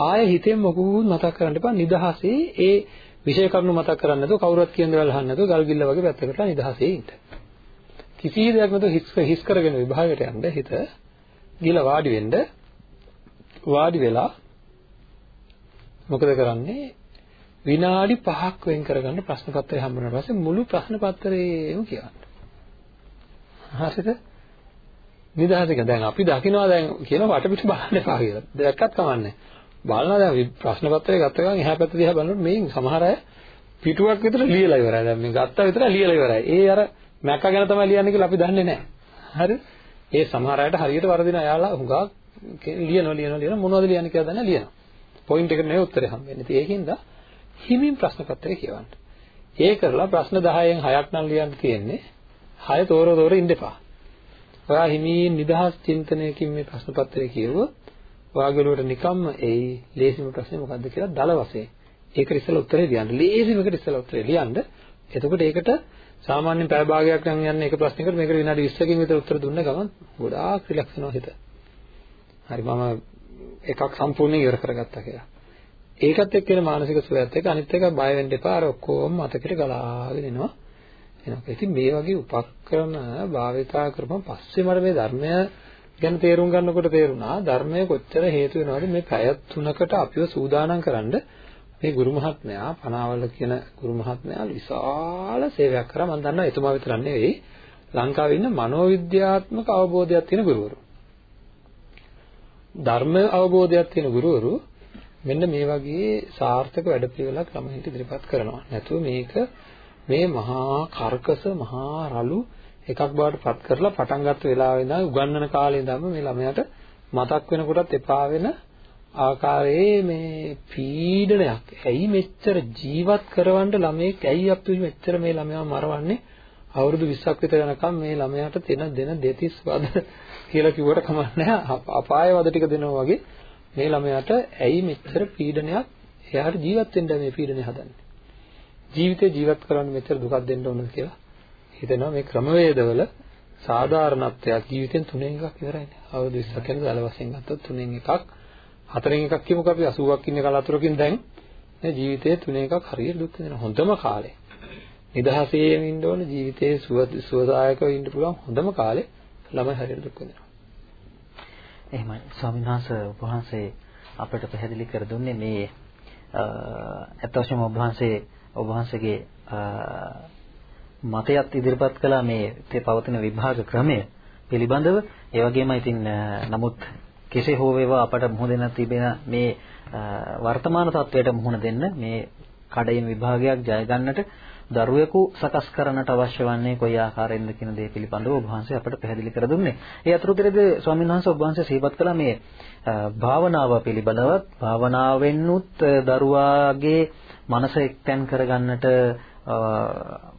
ආයෙ හිතෙන් මොකුත් මතක් කරන්න එපා. නිදහසේ ඒ විෂය කරුණු මතක් කරන්නේ නැතුව කවුරුත් කියන දේවල් අහන්න නැතුව ගල්ගිල්ල වගේ පැත්තකටලා නිදහසේ ඉන්න. කිසි දෙයක් නැතුව හිස් හිස් කරගෙන විභාගයට යන්න හිත ගිහලා වාඩි වෙන්න වාඩි වෙලා මොකද කරන්නේ විනාඩි 5ක් වෙන් කරගන්න ප්‍රශ්න පත්‍රය හම්බුනට පස්සේ මුළු ප්‍රශ්න පත්‍රයේම කියවන්න. හරිද? නිදහසක දැන් අපි දකිනවා දැන් කියන වටපිට බලන්න එපා කියලා. දැක්කත් කමන්නේ. බලනවා දැන් ප්‍රශ්න පත්‍රය ගත්ත ගමන් එහා පැත්ත දිහා බලනකොට මේ සමහර අය පිටුවක් විතර ලියලා ඉවරයි. දැන් මේ ගත්තා විතර ලියලා ඉවරයි. ඒ අර මැක්ක ගැන තමයි ලියන්නේ කියලා අපි දන්නේ නැහැ. හරිද? ඒ සමහර අයට හරියට වරදින අයාලා හුඟක් ලියනවා ලියනවා ලියනවා මොනවද ලියන්නේ කියලා දන්නේ ලියනවා. පොයින්ට් එකට නෙවෙයි උත්තරේ හම්බෙන්නේ. ඉතින් ඒකින්ද හිමින් ප්‍රශ්න පත්‍රය කියවන්න. ඒ කරලා ප්‍රශ්න 10න් 6ක් නම් ලියන්න තියෙන්නේ. 6 තෝර තෝර ඉන්න එපා. ඔයා හිමින් නිදහස් චින්තනයකින් මේ ප්‍රශ්න පත්‍රය කියවුවොත් ඔයාගේ ඔළුවට නිකම්ම එයි ලේසිම ප්‍රශ්නේ මොකද්ද කියලා දල වශයෙන්. ඒකට ඉස්සෙල්ලා උත්තරේ ලියන්න. ලේසිම එකට ඉස්සෙල්ලා උත්තරේ ලියන්න. එතකොට ඒකට සාමාන්‍යයෙන් පැය භාගයක් නම් යන්නේ එක ප්‍රශ්නයකට මේකට විනාඩි 20කින් විතර උත්තර දුන්න ගමන් ගොඩාක් රිලැක්ස් වෙනවා හිත. හරි මම එකක් සම්පූර්ණයෙන් ඉවර කරගත්තා කියලා. ඒකත් එක්ක එන මානසික සුවයත් එක්ක අනිත් එක බය වෙන්න එපා අර ඔක්කොම මතකෙට ගලාගෙන එනවා. එනවා. ඉතින් මේ වගේ උපක්‍රම භාවිතා කරපම පස්සේ මට මේ ධර්මය ගැන තේරුම් ගන්නකොට තේරුණා ධර්මය කොච්චර හේතු වෙනවද මේ පැය තුනකට අපිව සූදානම් කරන්න මේ ගුරු මහත්මයා පනාවල කියන ගුරු මහත්මයා විශාල සේවයක් කරා මම දන්නවා එතුමා විතරක් නෙවෙයි ලංකාවේ ඉන්න මනෝවිද්‍යාත්මක අවබෝධයක් තියෙන ගුරුවරු. ධර්ම අවබෝධයක් තියෙන ගුරුවරු මෙන්න මේ වගේ සාර්ථක වැඩපිළිවෙලක් ළමයින්ට ඉදිරිපත් කරනවා. නැතුව මේක මේ මහා කර්කස මහා රළු එකක් බවට පත් කරලා පටන් ගත්ත වෙලාවේ ඉඳන් උගන්වන කාලේ ඉඳන්ම මේ ළමයාට මතක් වෙනකොටත් එපා වෙන ආකාරයේ මේ පීඩනයක්. ඇයි මෙච්චර ජීවත් කරවන්න ළමයෙක් ඇයි අපි මෙච්චර මේ ළමයා මරවන්නේ? අවුරුදු 20ක් විතර යනකම් මේ ළමයාට දෙන දෙන දෙතිස් වද කියලා කිව්වට කමක් නැහැ. අපාය වද ටික දෙනවා වගේ මේ ළමයාට ඇයි මෙච්චර පීඩනයක් එයාට ජීවත් වෙන්න මේ පීඩනය හදන්නේ? ජීවිතේ ජීවත් කරන්න මෙච්චර දුකක් දෙන්න ඕනද කියලා හිතෙනවා මේ ක්‍රමවේදවල සාධාරණත්වයක් ජීවිතෙන් තුනෙන් එකක් ඉවරයිනේ. අවුරුදු 20ක් යන දල වශයෙන් ගත්තොත් තුනෙන් එකක් හතරෙන් එකක් කියමුකෝ අපි 80ක් ඉන්න කලාතුරකින් දැන් නේ ජීවිතයේ තුනේ එකක් හරියට දුක් විඳින හොඳම කාලේ. නිදහසේම ඉන්න ඕන ජීවිතයේ සුවදායකව ඉන්න පුළුවන් හොඳම කාලේ ළමයි හරියට දුක් විඳිනවා. එහෙමයි. ස්වාමීන් වහන්සේ වහන්සේ අපට පැහැදිලි කර දුන්නේ මේ අත් වශයෙන්ම ඔබ වහන්සේ ඔබ වහන්සේගේ මතයත් ඉදිරිපත් කළා මේ පවතින විභාග ක්‍රමය පිළිබඳව. ඒ වගේම ඉතින් නමුත් කෙසේ හෝ වේවා අපට මුහුණ දෙන්න තිබෙන මේ වර්තමාන තත්වයට මුහුණ දෙන්න මේ කඩයින් විභාගයක් ජය ගන්නට දරුවෙකු සකස් කරන්නට අවශ්‍ය වන්නේ කොයි ආකාරයෙන්ද කියන දේ පිළිබඳව ඔබ වහන්සේ අපට පැහැදිලි කර දුන්නේ. ඒ අතුරුතරේදී ස්වාමීන් වහන්සේ ඔබ වහන්සේ සිහිපත් කළා මේ භාවනාව පිළිබඳවත් භාවනාවෙන්නුත් දරුවාගේ මනස එක්තෙන් කරගන්නට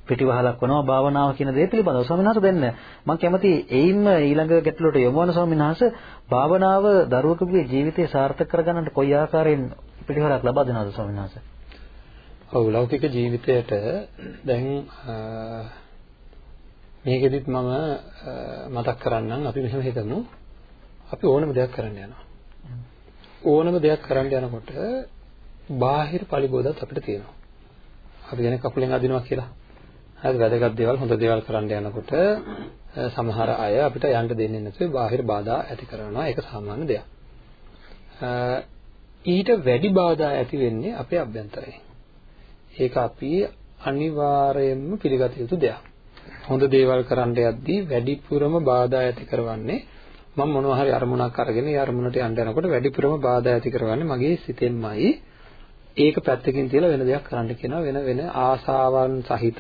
පිටිවහලක් වෙනවා භාවනාව කියන දේ පිළිබඳව. ස්වාමීන් වහන්සේ දෙන්න. මම කැමති එයින්ම ඊළඟ ගැටලුවට යොමු වන ස්වාමීන් වහන්සේ භාවනාව දරුවෙකුගේ ජීවිතය සාර්ථක කරගන්නට කොයි ආකාරයෙන් පිටිවහලක් ලබා දෙනවද ස්වාමීන් වහන්සේ? ඔව් ලෞකික ජීවිතයට දැන් මේකෙදිත් මම මතක් කරන්නම් අපි මෙහෙම හිතමු. අපි ඕනම දෙයක් කරන්න යනවා. ඕනම දෙයක් කරන්න යනකොට බාහිර පරිබෝධත් අපිට තියෙනවා. අපි කියන්නේ කකුලෙන් අදිනවා කියලා. හරි වැදගත් දේවල් හොඳ දේවල් කරන්න යනකොට සමහර අය අපිට යන්න දෙන්නේ නැතුව බාහිර බාධා ඇති කරනවා. ඒක සාමාන්‍ය දෙයක්. ඊට වැඩි බාධා ඇති වෙන්නේ අපේ අභ්‍යන්තරයෙන්. ඒක අපි අනිවාර්යයෙන්ම පිළිගත යුතු දෙයක්. හොඳ දේවල් කරන්න යද්දී වැඩිපුරම බාධා ඇති කරවන්නේ මම මොනවා හරි අරමුණක් අරගෙන ඒ අරමුණට යන්න යනකොට වැඩිපුරම බාධා ඇති කරවන්නේ මගේ සිතෙන්මයි. ඒක පැත්තකින් තියලා වෙන දෙයක් කරන්න කියනවා වෙන වෙන ආසාවන් සහිත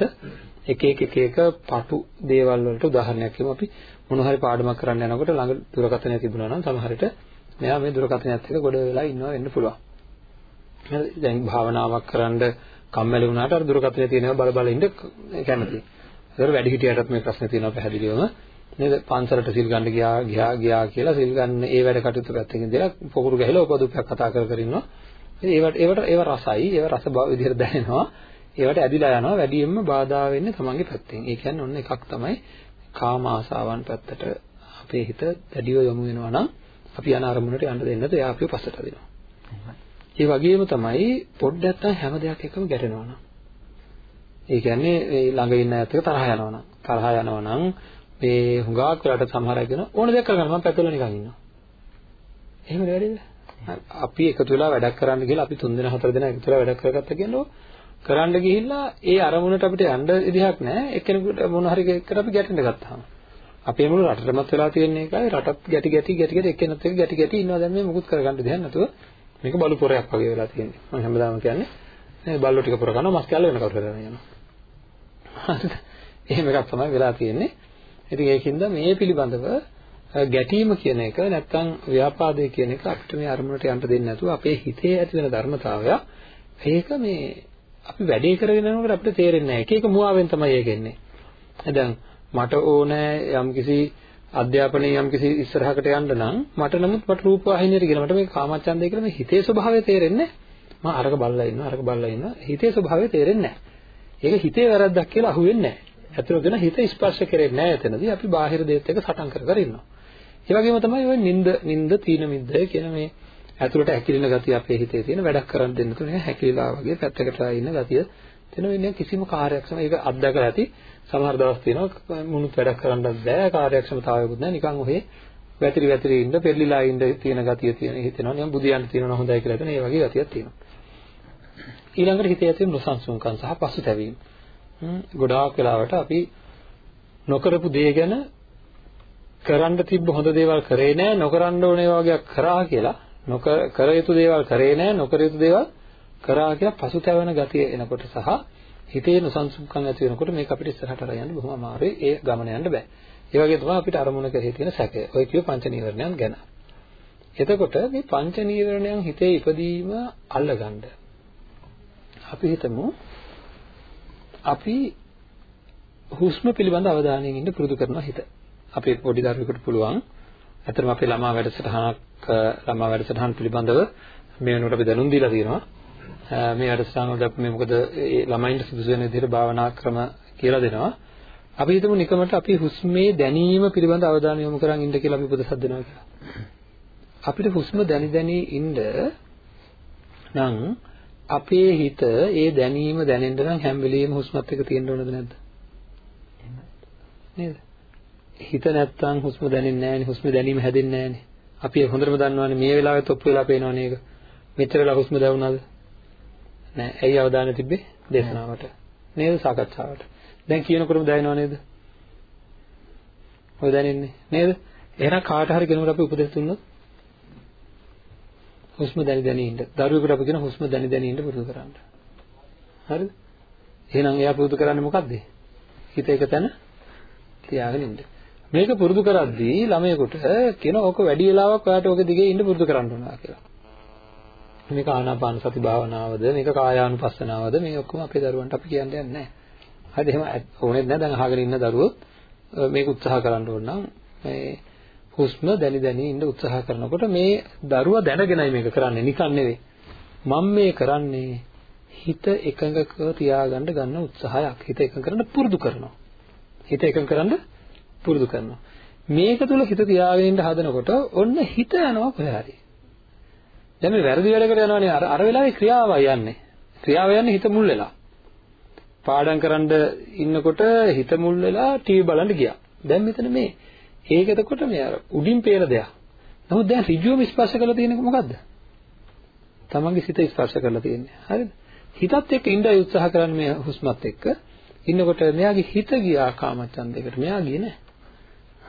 එක එක එක එක පටු දේවල් වලට උදාහරණයක් කියමු අපි මොනවා හරි පාඩමක් කරන්න යනකොට ළඟ දුරකථනය තිබුණා නම් සමහර විට මෙයා මේ දුරකථනයත් එක්ක ගොඩ වෙලා ඉන්නවා වෙන්න පුළුවන්. දැන් භාවනාවක් කරන්න කම්මැලි වුණාට අර දුරකථනය තියෙනවා බල බල ඉන්න කැමතියි. ඒතර වැඩි හිටියටත් මේ ප්‍රශ්නේ තියෙනවා පැහැදිලිවම. නේද? පන්සලට සිල් ගන්න ගියා ගියා ගියා කියලා සිල් ගන්න ඒ වැඩ කටයුතු පැත්තකින් දාලා පොකුරු ගහලා උපදුප්පයක් කතා කර කර ඉන්නවා. ඒවට ඒවට ඒව රසයි, ඒව රස බව විදිහට දැනෙනවා. ඒවට ඇදිලා යනවා වැඩියෙන්ම බාධා වෙන්නේ තමන්ගේ පැත්තෙන්. ඒ කියන්නේ ඔන්න එකක් තමයි කාම ආසාවන් පැත්තට අපේ හිත දැඩිව යොමු වෙනවා නම් අපි යන අරමුණට යන්න දෙන්නේ නැත්නම් එයා අපිව පස්සට අදිනවා. ඒ වගේම තමයි පොඩ්ඩක් නැත්තම් හැම දෙයක් එකම ගැටෙනවා නම් ඒ කියන්නේ මේ ළඟ ඉන්න අයත් එක්ක තරහ යනවා නම් තරහ යනවා නම් මේ හුඟක් වෙලාවට සමහර අය කියන ඕන දෙයක් කරගන්න මම පැත්තවල නිකන් ඉන්නවා. එහෙම වැඩිද? අපි එකතු වෙලා වැඩක් කරන්න ගිහලා අපි තුන් දෙනා හතර දෙනා එකතු වෙලා වැඩක් කරගත්ත කියනෝ කරන්න ගිහිල්ලා ඒ අරමුණට අපිට යන්න විදිහක් නැහැ. එක්කෙනෙකුට මොන හරි එකකට අපි ගැටෙන්න ගත්තාම. අපේ මුළු රටටමත් වෙලා තියෙන එකයි රටත් ගැටි ගැටි ගැටි ගැටි එක්කෙනෙක් එක්ක ගැටි ගැටි ඉන්නවා දැන් මේ මුකුත් කරගන්න දෙයක් නැතුව මේක බලු පොරයක් වගේ වෙලා තියෙන්නේ. මම හැමදාම කියන්නේ මේ බල්ලෝ ටික පොර ගන්නවා මස් කැල්ල වෙන කවුරු හරි යනවා. හරිද? එහෙම එකක් තමයි වෙලා තියෙන්නේ. ඉතින් ඒකින්ද මේ පිළිබඳව ගැටීම කියන එක නැත්තම් ව්‍යාපාදේ කියන එක අපිට මේ අරමුණට යන්න දෙන්නේ නැතුව අපේ හිතේ ඇති වෙන ධර්මතාවය ඒක මේ අපි වැඩේ කරගෙන යනකොට අපිට තේරෙන්නේ නැහැ. එක එක මුවාවෙන් තමයි ඒක එන්නේ. දැන් මට ඕනෑ යම්කිසි අධ්‍යාපනයේ යම්කිසි ඉස්සරහකට යන්න නම් මට නමුත් මට රූප වාහිනියට ගිහලා මට මේ කාමච්ඡන්දය කියලා මේ හිතේ ස්වභාවය තේරෙන්නේ නැහැ. මම අරක බලලා ඉන්නවා අරක බලලා ඉන්නවා හිතේ ස්වභාවය තේරෙන්නේ නැහැ. ඒක හිතේ වැරද්දක් කියලා අහුවෙන්නේ නැහැ. ඇත්තටම හිත ස්පර්ශ කරෙන්නේ නැහැ එතනදී. අපි බාහිර දේත් එක්ක සටන් කර කර ඉන්නවා. ඒ වගේම තමයි ওই නිින්ද නිින්ද තීන මිද්ද කියන මේ ඇතුළට ඇකිලෙන ගතිය අපේ හිතේ තියෙන වැඩක් කරන් දෙන්න තුනේ හැකිලිලා වගේ පැත්තකට ඉන්න ගතිය තන වෙන්නේ කිසිම කාර්යක්ෂම ඒක අත්දැකලා ඇති. සමහර දවස් තියෙනවා මුණුත් වැඩක් කරන්න බෑ කාර්යක්ෂමතාවයකුත් නැහැ නිකන් ඔහේ වැතිරි වැතිරි ඉන්න පෙරලිලා ඉන්න තියෙන ගතිය තියෙන හිතෙනවා. නිකන් බුදියන් තියෙනවා හොඳයි කියලා හිතන ඒ වගේ ගතියක් තියෙනවා. ඊළඟට හිතේ ඇති නොසන්සුන්කම් සහ පසුතැවීම. ගොඩාක් වෙලාවට අපි නොකරපු දේ ගැන කරන්න තිබ්බ හොඳ දේවල් කරේ නැහැ නොකරන්න ඕනේ වගේ කරා කියලා නොකර කර යුතු දේවල් කරේ නැහැ නොකර යුතු දේවල් කරා කියලා පසුතැවෙන ගතිය එනකොට සහ හිතේ නොසන්සුන්කම් ඇති වෙනකොට මේක අපිට ඉස්සරහට අරගෙන යන්න බොහොම අමාරුයි ඒ ගමන යන්න බෑ. ඒ වගේ තමයි අපිට අරමුණ කෙරෙහි තියෙන සැකය. ඔය කියු පංච නීවරණයන් ගැන. එතකොට මේ පංච නීවරණයන් හිතේ ඉපදීම අල්ලගන්න අපි හිතමු අපි හුස්ම පිළිබඳ අවධානයෙන් ඉන්න පුරුදු කරනවා හිත. අපේ පොඩි දරුවෙකුට පුළුවන් ඇත්තටම අපේ ළමා වැඩසටහනක් ළමා වැඩසටහන් පිළිබඳව මේ වෙනකොට අපි දැනුම් දීලා තියෙනවා. මේ වැඩසටහන වල අපි මේ මොකද ඒ ළමයින්ට සුදුසු වෙන විදිහට භාවනා ක්‍රම කියලා දෙනවා. අපි හිතමු නිකමට අපි හුස්මේ දැනීම පිළිබඳ අවධානය යොමු කරන් ඉන්න කියලා අපි උපදෙස් දෙනවා කියලා. අපිට හුස්ම දැනි දැනි ඉන්න නම් අපේ හිත ඒ දැනීම දැනෙන්න නම් හැම වෙලෙම හුස්මත් එක්ක තියෙන්න ඕනද නැද්ද? නේද? හිත නැත්තම් හුස්ම දැනෙන්නේ නැහැනේ හුස්ම දැනීම හැදෙන්නේ නැහැනේ. අපි හොඳටම දන්නවානේ මේ වෙලාවෙත් ඔප්පු වෙලා පේනවනේ ඒක. මෙච්චර වෙලා හුස්ම දැවුණාද? නෑ. ඇයි අවධානය තිබ්බේ? දේශනාවට. නේද? සාකච්ඡාවට. දැන් කියනකොටම දැනෙනව නේද? ඔය දැනෙන්නේ නේද? එහෙනම් කාට හරි කෙනෙකුට අපි උපදෙස් දුන්නොත් හුස්ම දැනි දැනි ඉන්න. දරුවෙකුට අපි කියන හුස්ම දැනි දැනි ඉන්න පුරුදු කරන්න. හරිද? එහෙනම් එයා පුරුදු කරන්නේ මොකද්ද? හිත එක තැන තියාගෙන ඉන්න. මේක පුරුදු කරද්දී ළමයෙකුට කියන ඕක වැඩි වෙලාවක් ඔයාට ඕක දිගේ ඉන්න පුරුදු කරන්න ඕනා කියලා. මේක ආනාපාන සති භාවනාවද මේක කායානුපස්සනාවද මේ ඔක්කොම අපේ දරුවන්ට අපි කියන්න යන්නේ නැහැ. හරිද? එහෙම ඕනෙත් නැහැ. දැන් අහගෙන ඉන්න දරුවෝ මේක උත්සාහ කරන්න ඕන නම් මේ හුස්ම දැනි දැනි ඉන්න උත්සාහ කරනකොට මේ දරුවා දැනගෙනයි මේක කරන්නේ නිකන් නෙවෙයි. මම මේ කරන්නේ හිත එකඟව තියාගන්න ගන්න උත්සාහයක්. හිත එකඟ කරන්න පුරුදු කරනවා. හිත එකඟ කරන්න පුරුදු කරනවා. මේක තුල හිත තියාගෙන ඉන්න හදනකොට ඔන්න හිත යනවා කොහේ හරි. දැන් මේ වැරදි වැඩකට යනවනේ අර අර වෙලාවේ ක්‍රියාවයි යන්නේ. ක්‍රියාව යන්නේ හිත මුල් වෙලා. පාඩම් කරන්න ඉන්නකොට හිත මුල් වෙලා ටීවී බලන්න ගියා. දැන් මෙතන මේ ඒක එතකොට මේ අර උඩින් පේන දෙයක්. නමුත් දැන් ඍජුවම ස්පර්ශ කරලා තියෙන එක මොකද්ද? තමන්ගේ සිත ස්පර්ශ කරලා තියෙන්නේ. හරිද? හිතත් එක්ක ඉඳලා උත්සාහ කරන්නේ මේ හුස්මත් එක්ක. ඉන්නකොට මෙයාගේ හිත ගියා කාමචන්දයකට. මෙයා ගියේ නෑ.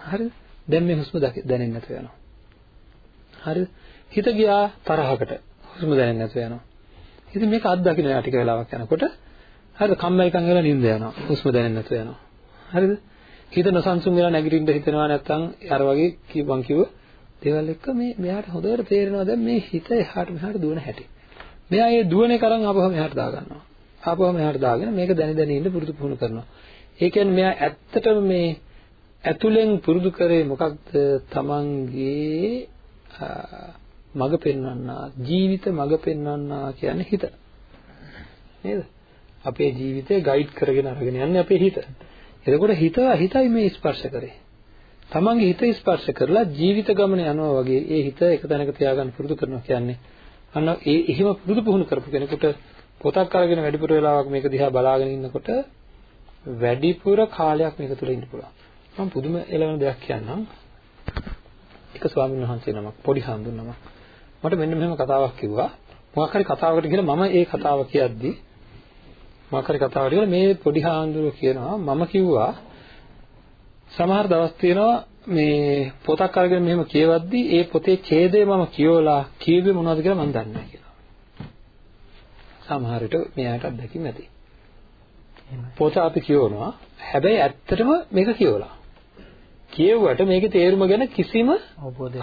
හරිද? දැන් මේ හුස්ම දැනෙන්නේ නැතුව යනවා. හරිද? හිත ගියා තරහකට. හුස්ම දැනෙන්නේ නැතුව යනවා. ඉතින් මේක අත්දකින්න යා ටික වෙලාවක් යනකොට හරිද? කම්මැලිකම් වෙලා නිින්ද යනවා. හුස්ම දැනෙන්නේ නැතුව යනවා. හරිද? හිත නොසන්සුන් වෙලා නැගිටින්න හිතනවා නැත්නම් අර වගේ කිව්වන් කිව්ව දේවල් එක්ක මේ මෙයාට හොඳට තේරෙනවා දැන් මේ හිත එහාට මෙහාට දුවන හැටි. මෙයා ඒ දුවන එක අරන් ආපහු මෙහාට දා ගන්නවා. ආපහු මෙහාට දාගෙන මේක දැනි දැනි ඉන්න පුරුදු පුහුණු කරනවා. ඒ කියන්නේ මෙයා ඇත්තටම මේ ඇතුලෙන් පුරුදු කරේ මොකක්ද? තමන්ගේ මඟ පෙන්වන්නා ජීවිත මඟ පෙන්වන්නා කියන්නේ හිත. නේද? අපේ ජීවිතේ ගයිඩ් කරගෙන අරගෙන යන්නේ අපේ හිත. එතකොට හිත හිතයි මේ ස්පර්ශ කරේ. තමන්ගේ හිත ස්පර්ශ කරලා ජීවිත ගමන යනවා වගේ ඒ හිත එක තැනක තියාගන්න පුරුදු කරනවා කියන්නේ අන්න ඒ එහෙම පුරුදු පුහුණු කරපු කෙනෙකුට පොතක් අරගෙන වැඩිපුර වෙලාවක් මේක දිහා බලාගෙන ඉන්නකොට වැඩිපුර කාලයක් මේක තුල ඉන්න පුළුවන්. මම පුදුම එළවෙන දෙයක් කියන්නම්. එක ස්වාමීන් වහන්සේ නමක් පොඩි හඳුන් නමක් මට මෙන්න මෙහෙම කතාවක් කිව්වා. මොකක් හරි කතාවකට ගිහලා මම ඒ කතාව කියද්දී මොකක් හරි කතාවකට ගිහලා මේ පොඩි හාමුදුරුවෝ කියනවා මම කිව්වා සමහර දවස් තියෙනවා මේ පොතක් අරගෙන මෙහෙම කියවද්දී ඒ පොතේ ඡේදය මම කියවලා කියුවේ මොනවද කියලා මම දන්නේ නැහැ කියලා. සමහර විට මෙයාට අත්දැකීම් ඇති. පොත අපි කියවනවා. හැබැයි ඇත්තටම මේක කියවලා. කියවුවට මේකේ තේරුම ගැන කිසිම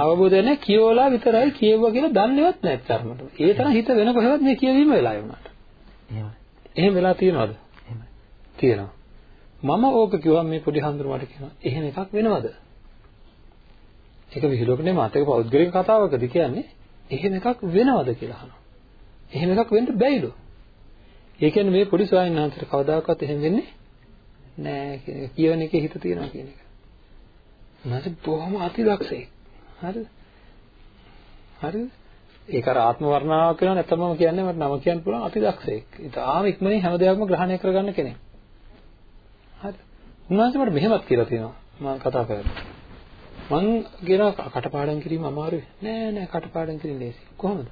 අවබෝධයක් නැහැ. කියවලා විතරයි කියවුවා කියලා දන්නේවත් නැහැ තරමට. ඒ තරම් හිත වෙන කොහෙවත් මේ කියවීම වෙලා යුණාට. එහෙමයි. එහෙම වෙලා තියෙනවද? එහෙමයි. තියෙනවා. මම ඕක කිව්වම මේ පොඩි හඳුරු මට කියනවා එහෙම එකක් වෙනවද? ඒක විහිළුවක නෙමෙයි මාතක පෞද්ගලික කතාවකදී කියන්නේ එහෙම එකක් වෙනවද කියලා අහනවා. එහෙම එකක් වෙන්න බැයිද? ඒ කියන්නේ මේ පොඩි ස්වාමීන් වහන්සේට කවදාකවත් එහෙම වෙන්නේ නෑ කියන එක. කියවන එකේ හිත තියනවා කියන එක. නැත්නම් බොහොම අතිදක්ෂයි. හරිද? හරිද? ඒක අර ආත්ම වර්ණාවක් කියලා නැත්නම් මම කියන්නේ මට නම කියන්න පුළුවන් අතිදක්ෂයෙක්. ඉතාලම ඉක්මනින් හැම දෙයක්ම ග්‍රහණය කරගන්න කෙනෙක්. හරි. උන්වහන්සේ මට මෙහෙමත් කියලා තියෙනවා. මම කතා කරලා. මං කියනවා කටපාඩම් කිරීම අමාරුයි. නෑ නෑ කටපාඩම් කිරීම ලේසි. කොහොමද?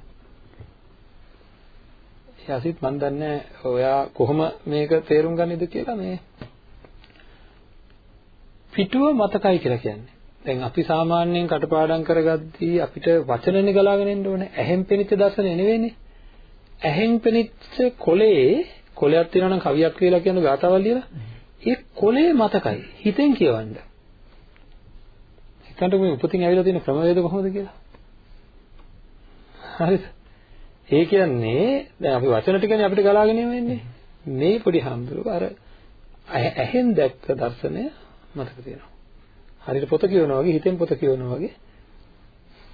යාසිත් මන් දන්නේ ඔයා කොහොම මේක තේරුම් ගන්නේද කියලා මේ පිටුව මතකයි කියලා කියන්නේ. දැන් අපි සාමාන්‍යයෙන් කටපාඩම් කරගද්දී අපිට වචනනේ ගලාගෙන එන්න ඕනේ. ඇහෙන් පෙනිච්ච දර්ශනය නෙවෙයිනේ. ඇහෙන් පෙනිච්ච කොලේ කොලයක් තියෙනවා නම් කවියක් කියලා කියන ගාතාවල් ලියලා ඒ කොලේ මතකයි. හිතෙන් කියවන්න. හිතන්න මේ උපතින් ඇවිල්ලා තියෙන ක්‍රමවේද කොහොමද කියලා. හරිද? ඒ කියන්නේ දැන් අපි වචන ටිකනේ අපිට ගලාගෙන යන්නේ. මේ පොඩි හම්බුර අර ඇහෙන් දැක්ක දර්ශනය මතක තියෙනවා. හරියට පොත කියවනවා වගේ හිතෙන් පොත කියවනවා වගේ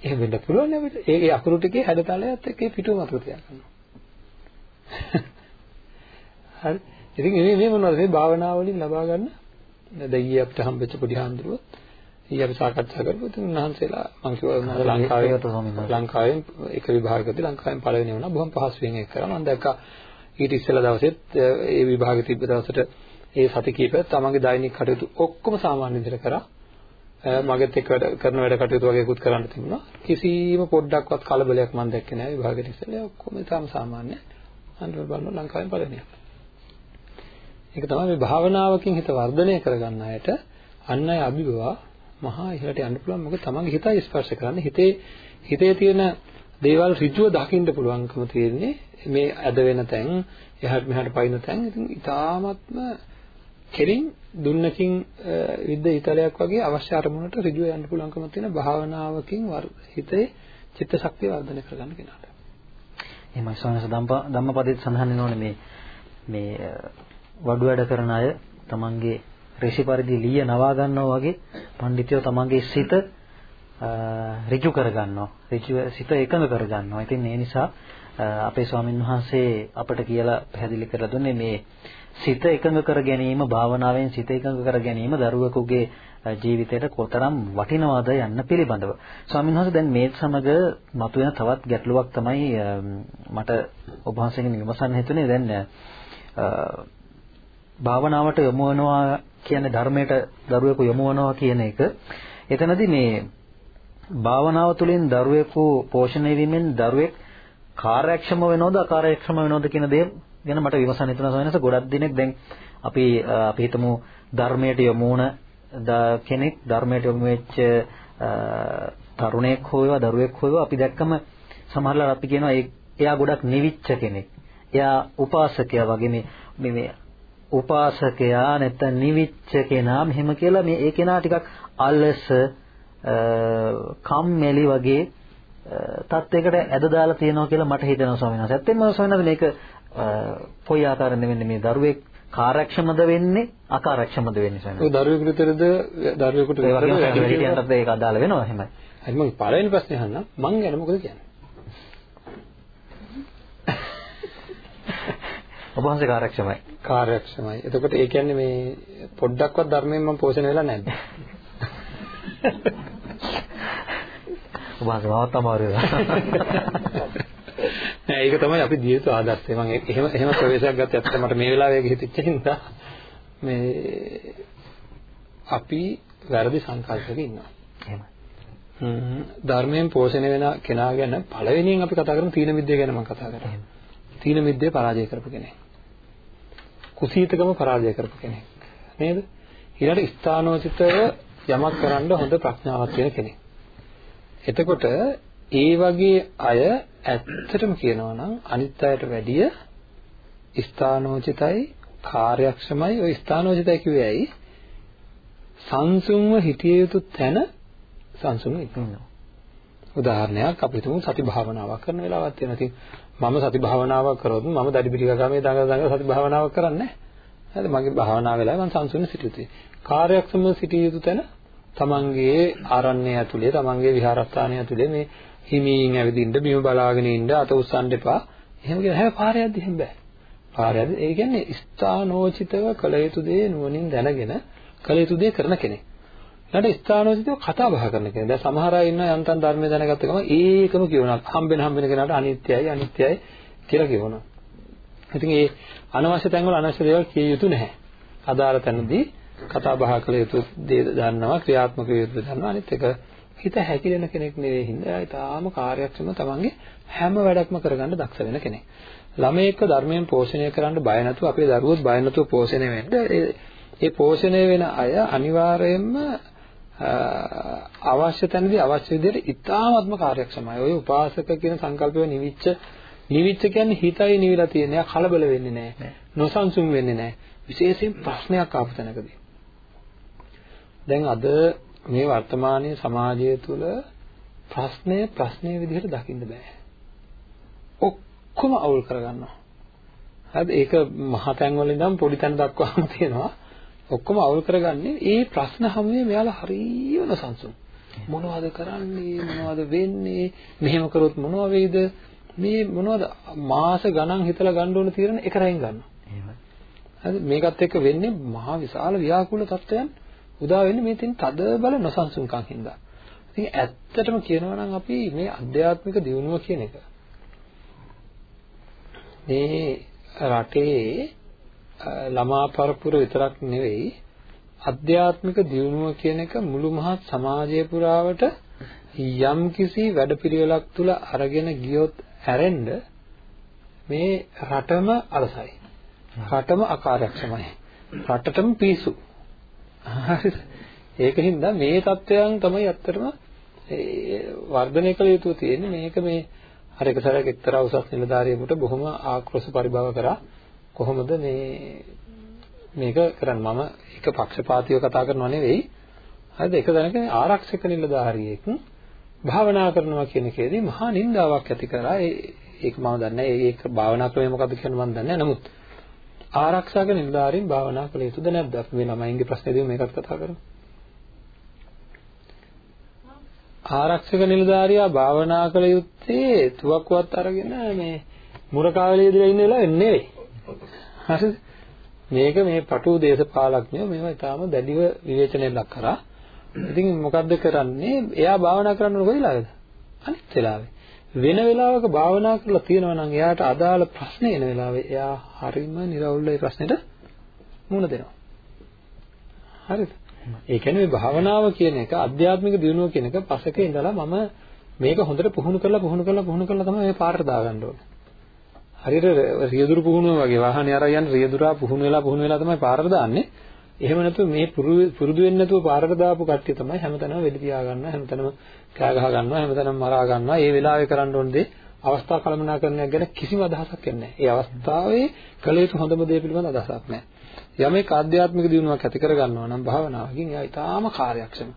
එහෙම වෙන්න පුළුවන් නේද? ඒ අකුරු ටිකේ හැඩතලයත් එක්ක පිටුව මතක තියාගන්න. හරි. ඉතින් මේ මේ මොනවද මේ භාවනාව වලින් ලබා ගන්න දැන් ඊයේ අපිට හම්බෙච්ච පොඩි හාමුදුරුවෝ ඊයේ අපි සාකච්ඡා කරපු තුන් උන්වහන්සේලා මම කිව්වා ලංකාවේ ලංකාවෙන් එක විභාගකදී ලංකාවෙන් පළවෙනි වුණා බොහොම පහසුවෙන් ඒක කරා මම දැක්කා ඊට ඉස්සෙල්ලා දවසෙත් ඒ විභාගෙ තිබ්බ දවසට ඒ සති කීපය තමන්ගේ දෛනික කටයුතු ඔක්කොම සාමාන්‍ය විදිහට කරා. මගෙත් එක්ක වැඩ කරන වැඩ කටයුතු වගේකුත් කරන්න තිබුණා. කිසිම පොඩ්ඩක්වත් කලබලයක් මම දැක්කේ නැහැ විභාගෙට ඉස්සෙල්ලා ඔක්කොම තාම සාමාන්‍ය අන්තිම බලන ලංකාවෙන් පළවෙනි ඒක තමයි මේ භාවනාවකින් හිත වර්ධනය කරගන්න අයට අන් අය අභිභවා මහා ඉහළට යන්න පුළුවන්. මොකද තමන්ගේ හිතයි ස්පර්ශ කරන්නේ. හිතේ හිතේ තියෙන දේවල් ඍජුව දකින්න පුළුවන්කම තියෙන්නේ. මේ ඇද වෙන තැන් එහාට මෙහාට පයින්න තැන්. ඉතින් ඊටාත්ම කෙලින් දුන්නකින් විද්ද ඊතලයක් වගේ අවශ්‍ය අරමුණට ඍජුව යන්න පුළුවන්කම තියෙන භාවනාවකින් හිතේ චිත්ත ශක්තිය වර්ධනය කරගන්න කෙනාට එහෙමයි සෝනස ධම්මපදයේ සඳහන් වෙනෝනේ මේ මේ වඩු වැඩ කරන අය තමන්ගේ ඍෂි පරිදි ලිය නවා ගන්නවා වගේ පඬිතුයෝ තමන්ගේ සිත ඍජු කර ගන්නවා. ඍජු සිත එකඟ කර ගන්නවා. ඉතින් ඒ නිසා අපේ ස්වාමින් වහන්සේ අපට කියලා පැහැදිලි කරලා දුන්නේ මේ සිත එකඟ කර ගැනීම භාවනාවෙන් සිත එකඟ කර ගැනීම දරුවෙකුගේ ජීවිතයට කොතරම් වටිනවද යන්න පිළිබඳව. ස්වාමීන් වහන්සේ දැන් මේ සමග මතුවෙන තවත් ගැටලුවක් තමයි මට ඔබ වහන්සේගෙන් විමසන්න හිතුනේ දැන් භාවනාවට යොමු වෙනවා කියන්නේ ධර්මයට දරුවෙකු යොමු වෙනවා කියන එක. එතනදී මේ භාවනාව තුළින් දරුවෙකු පෝෂණය වීමෙන් දරුවෙක් කාර්යක්ෂම වෙනවද අකාර්යක්ෂම වෙනවද කියන දේ ගැන මට විමසන්න හිතුණා සමහරවිට ගොඩක් දිනෙක දැන් අපි අපි හිතමු ධර්මයට යොමු වුණ කෙනෙක් ධර්මයට යොමු වෙච්ච තරුණයෙක් හෝ වේවා දරුවෙක් හෝ වේවා අපි දැක්කම සමහරවල් අපි කියනවා එයා ගොඩක් නිවිච්ච කෙනෙක්. එයා උපාසකයා වගේ මේ මේ උපාසකයා නැත්නම් නිවිච්ච කෙනා මෙහෙම කියලා මේ ඒ කෙනා ටිකක් අල්ලස කම්මැලි වගේ තත්යකට ඇද දාලා තියෙනවා කියලා මට හිතෙනවා ස්වාමීන් වහන්සේ. ඇත්තෙන්ම ස්වාමීන් වහන්සේ මේක කොයි ආකාරයෙන්ද වෙන්නේ මේ දරුවෙක් කාර්යක්ෂමද වෙන්නේ අකාර්යක්ෂමද වෙන්නේ ස්වාමීන් වහන්සේ. දරුවෙකුට විතරද දරුවෙකුට විතරද ඒක අදාළ වෙනවා එහෙමයි. හරි මම පළවෙනි ප්‍රශ්නේ අහන්න මං ගැන මොකද කියන්නේ? ඔබ වහන්සේ කාර්යක්ෂමයි. කාර්යක්ෂමයි. එතකොට ඒ කියන්නේ මේ පොඩ්ඩක්වත් ධර්මයෙන් මම පෝෂණය වෙලා නැද්ද? ඔබ වහන්සේ මාවත් අමාරු නෑ ඒක තමයි අපි දිය යුතු ආදර්ශය. මම එහෙම එහෙම ප්‍රවේශයක් ගත්තේ ඇත්තට මට මේ වෙලාවේ ඒක හිතෙච්ච හින්දා මේ අපි වැරදි සංකල්පයක ඉන්නවා. එහෙමයි. හ්ම් ධර්මයෙන් පෝෂණය වෙන කෙනා ගැන පළවෙනියෙන් අපි කතා කරමු තීන මිද්දේ ගැන මම කතා කරා. තීන මිද්දේ පරාජය කරපු කෙනෙක්. කුසීතකම පරාජය කරපු කෙනෙක්. නේද? ඊළඟට ස්ථානෝචිතව යමක් කරන්න හොඳ ප්‍රඥාවක් තියෙන කෙනෙක්. එතකොට ඒ වගේ අය ඇත්තටම කියනවා නම් අනිත් අයට වැඩිය ස්ථානෝචිතයි කාර්යක්ෂමයි. ඔය ස්ථානෝචිතයි කිව්වේ ඇයි? සංසුන්ව හිටිය යුතු තැන සංසුන්ව ඉන්නවා. උදාහරණයක් අපි තුමු සති භාවනාවක් කරන වෙලාවක් තියෙනවා. ඉතින් මම සති භාවනාවක් කරොත් මම දඩි පිටික ගමේ දඟ දඟ සති භාවනාවක් කරන්නේ නැහැ. මගේ භාවනාව වෙලාවේ මම සංසුන්ව සිටිය යුතුයි. කාර්යක්ෂමව සිටිය යුතු තැන තමන්ගේ ආරණ්‍ය ඇතුලේ තමන්ගේ විහාරස්ථානය ඇතුලේ මේ හිමින් ඇවිදින්න බිම බලාගෙන ඉන්න අත උස්සන්න එපා. එහෙම කියන හැම පාරේ යද්දි එහෙම බෑ. පාරේ යද්දි ඒ කියන්නේ ස්ථානෝචිතව කළ යුතු දේ නුවණින් දැනගෙන කළ යුතු දේ කරන කෙනෙක්. ඊට ස්ථානෝචිතව කතා බහ කරන කෙනෙක්. දැන් සමහර අය ඉන්න යන්තම් ධර්මය දැනගත්ත ගමන් ඒකම කියනවා. හම්බෙන හම්බෙන කෙනාට අනිත්‍යයි අනිත්‍යයි කියලා කියනවා. ඉතින් ඒ අනවශ්‍ය තැන්වල අනවශ්‍ය දේවල් කිය යුතු නැහැ. අදාළ තැනදී කතා බහ කළ යුතු දේ දන්නවා ක්‍රියාත්මක යුතු දන්නවා අනිත් එක හිත හැකිලෙන කෙනෙක් නෙවෙයි හින්දා ඊටාම කාර්යක්ෂම තමන්ගේ හැම වැඩක්ම කරගන්න දක්ෂ වෙන කෙනෙක්. ළමයෙක්ව ධර්මයෙන් පෝෂණය කරන්න බය නැතුව අපේ දරුවොත් බය නැතුව පෝෂණය වෙන්න ඒ පෝෂණය වෙන අය අනිවාර්යයෙන්ම අවශ්‍ය තැනදී අවශ්‍ය විදිහට ඊටාත්ම කාර්යක්ෂමයි. ඔය උපාසක කියන සංකල්පය නිවිච්ච නිවිච්ච කියන්නේ හිතයි නිවිලා තියෙන. එයා කලබල වෙන්නේ නැහැ. නොසන්සුන් වෙන්නේ නැහැ. විශේෂයෙන් ප්‍රශ්නයක් ආපු තැනකදී. දැන් අද මේ වර්තමානයේ සමාජය තුළ ප්‍රශ්නය ප්‍රශ්නයේ විදිහට දකින්න බෑ. ඔක්කොම අවුල් කරගන්නවා. හරිද? ඒක මහ තැන් වල ඉඳන් පොඩි තැන දක්වාම තියෙනවා. ඔක්කොම අවුල් කරගන්නේ ඒ ප්‍රශ්න හැමෝම මෙයාලා හරියම සංසුන්. මොනවද කරන්නේ? මොනවද වෙන්නේ? මෙහෙම කරොත් මොනව වෙයිද? මේ මොනවද මාස ගණන් හිතලා ගන්න ඕන තීරණ එක රැයින් ගන්නවා. එහෙමයි. හරි මේකත් එක්ක වෙන්නේ මහා විශාල ව්‍යාකූල තත්ත්වයන් උදා වෙන්නේ මේ තියෙන තද බල නොසන්සුන්කම් හින්දා. ඉතින් ඇත්තටම කියනවා නම් අපි මේ අධ්‍යාත්මික දියුණුව කියන එක මේ රටේ ළමා පරපුර විතරක් නෙවෙයි අධ්‍යාත්මික දියුණුව කියන එක මුළු මහත් සමාජය පුරාවට යම් කිසි වැඩපිළිවෙලක් තුල අරගෙන ගියොත් හැරෙන්න මේ රටම අලසයි. රටම අකාර්යක්ෂමයි. රටටම පිසු. හරිද? ඒකින්ද මේ தත්වයන් තමයි ඇත්තටම වර්ධනය කළ යුතු තියෙන්නේ මේක මේ අර එක සැරයක් එක්තරා උසස් නිලධාරියෙකුට බොහොම ආක්‍රෝෂ පරිභව කරා කොහොමද මේ මේක කරන්නේ මම එක පක්ෂපාතීව කතා කරනව නෙවෙයි හරිද එක දැනක ආරක්ෂක නිලධාරියෙක් භාවනා කරනවා කියන එකේදී මහා නින්දාවක් ඇති කරා ඒ ඒක මම දන්නේ නැහැ. ඒක භාවනා ක්‍රමය මොකක්ද කියන මම දන්නේ නැහැ. නමුත් ආරක්ෂක නිලධාරීන් භාවනා කළ යුතුද නැද්ද? අපි මේ ළමයින්ගේ ප්‍රශ්නේදී මේකත් කතා කරමු. ආරක්ෂක නිලධාරියා භාවනා කළ යුත්තේ තුවක්කුවත් අරගෙන මේ මුරකාවලිය ඉදිරියේ ඉන්න වෙලාවෙ නෙවෙයි. හරිද? මේක මේ පටු දේශපාලඥයෝ මේවා ඊටාම දැඩිව විවේචනය ලක් කරා. ඉතින් මොකද්ද කරන්නේ? එයා භාවනා කරන්න කොයි වෙලාවේද? අනිත් වෙලාවේ. වෙන වෙලාවක භාවනා කරලා තියෙනවා නම් එයාට අදාළ ප්‍රශ්නේ එන වෙලාවේ එයා හරිම නිරවුල්ව ඒ ප්‍රශ්නෙට මුහුණ දෙනවා. හරිද? ඒ කියන්නේ මේ භාවනාව කියන එක ආධ්‍යාත්මික දියුණුව කියන එක පසක ඉඳලා මම මේක හොඳට පුහුණු කරලා පුහුණු කරලා පුහුණු කරලා තමයි මේ පාරට දාගන්න ඕනේ. හරියට රියදුරු පුහුණුව වගේ වාහනේ අරන් යන රියදුරා පුහුණු වෙලා පුහුණු වෙලා තමයි පාරට දාන්නේ. එහෙම නැතුව මේ පුරුදු වෙන්නේ නැතුව පාරට දාපු කට්ටිය තමයි හැමතැනම වෙඩි තියා ගන්නවා හැමතැනම කෑ ගහ ගන්නවා හැමතැනම මරා ගන්නවා. ඒ වෙලාවේ කරන්න ඕන දේ අවස්ථා කළමනාකරණයක් ගැන කිසිම අදහසක් එන්නේ නැහැ. ඒ අවස්ථාවේ කළ යුතු හොඳම දේ පිළිබඳ අදහසක් නැහැ. යමෙක් ආධ්‍යාත්මික දියුණුවක් ඇති කර ගන්නවා නම් භාවනාවකින් එයා ඊටාම කාර්යක්ෂම.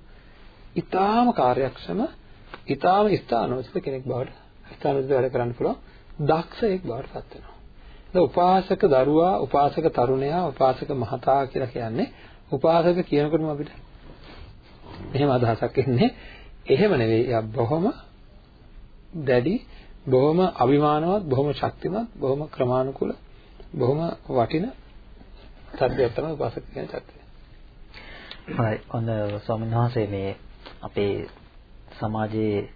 ඊටාම කාර්යක්ෂම, ඊටාම ස්ථානෝචිත කෙනෙක් බවට ස්ථානෝචිත වැඩ කරන්න පුළුවන් දක්ෂයෙක් බවට පත් වෙනවා. දැන් උපාසක දරුවා, උපාසක තරුණයා, උපාසක මහතා කියලා කියන්නේ උපාසක කියනකොටම අපිට එහෙම අදහසක් එන්නේ. එහෙම නෙවෙයි. එයා බොහොම දැඩි, බොහොම අභිමානවත්, බොහොම ශක්තිමත්, බොහොම ක්‍රමානුකූල, බොහොම වටින සත්‍යයක් තමයි උපාසක කියන සත්‍යය. හරි. ඔන්න ස්වාමීන් වහන්සේ මේ අපේ සමාජයේ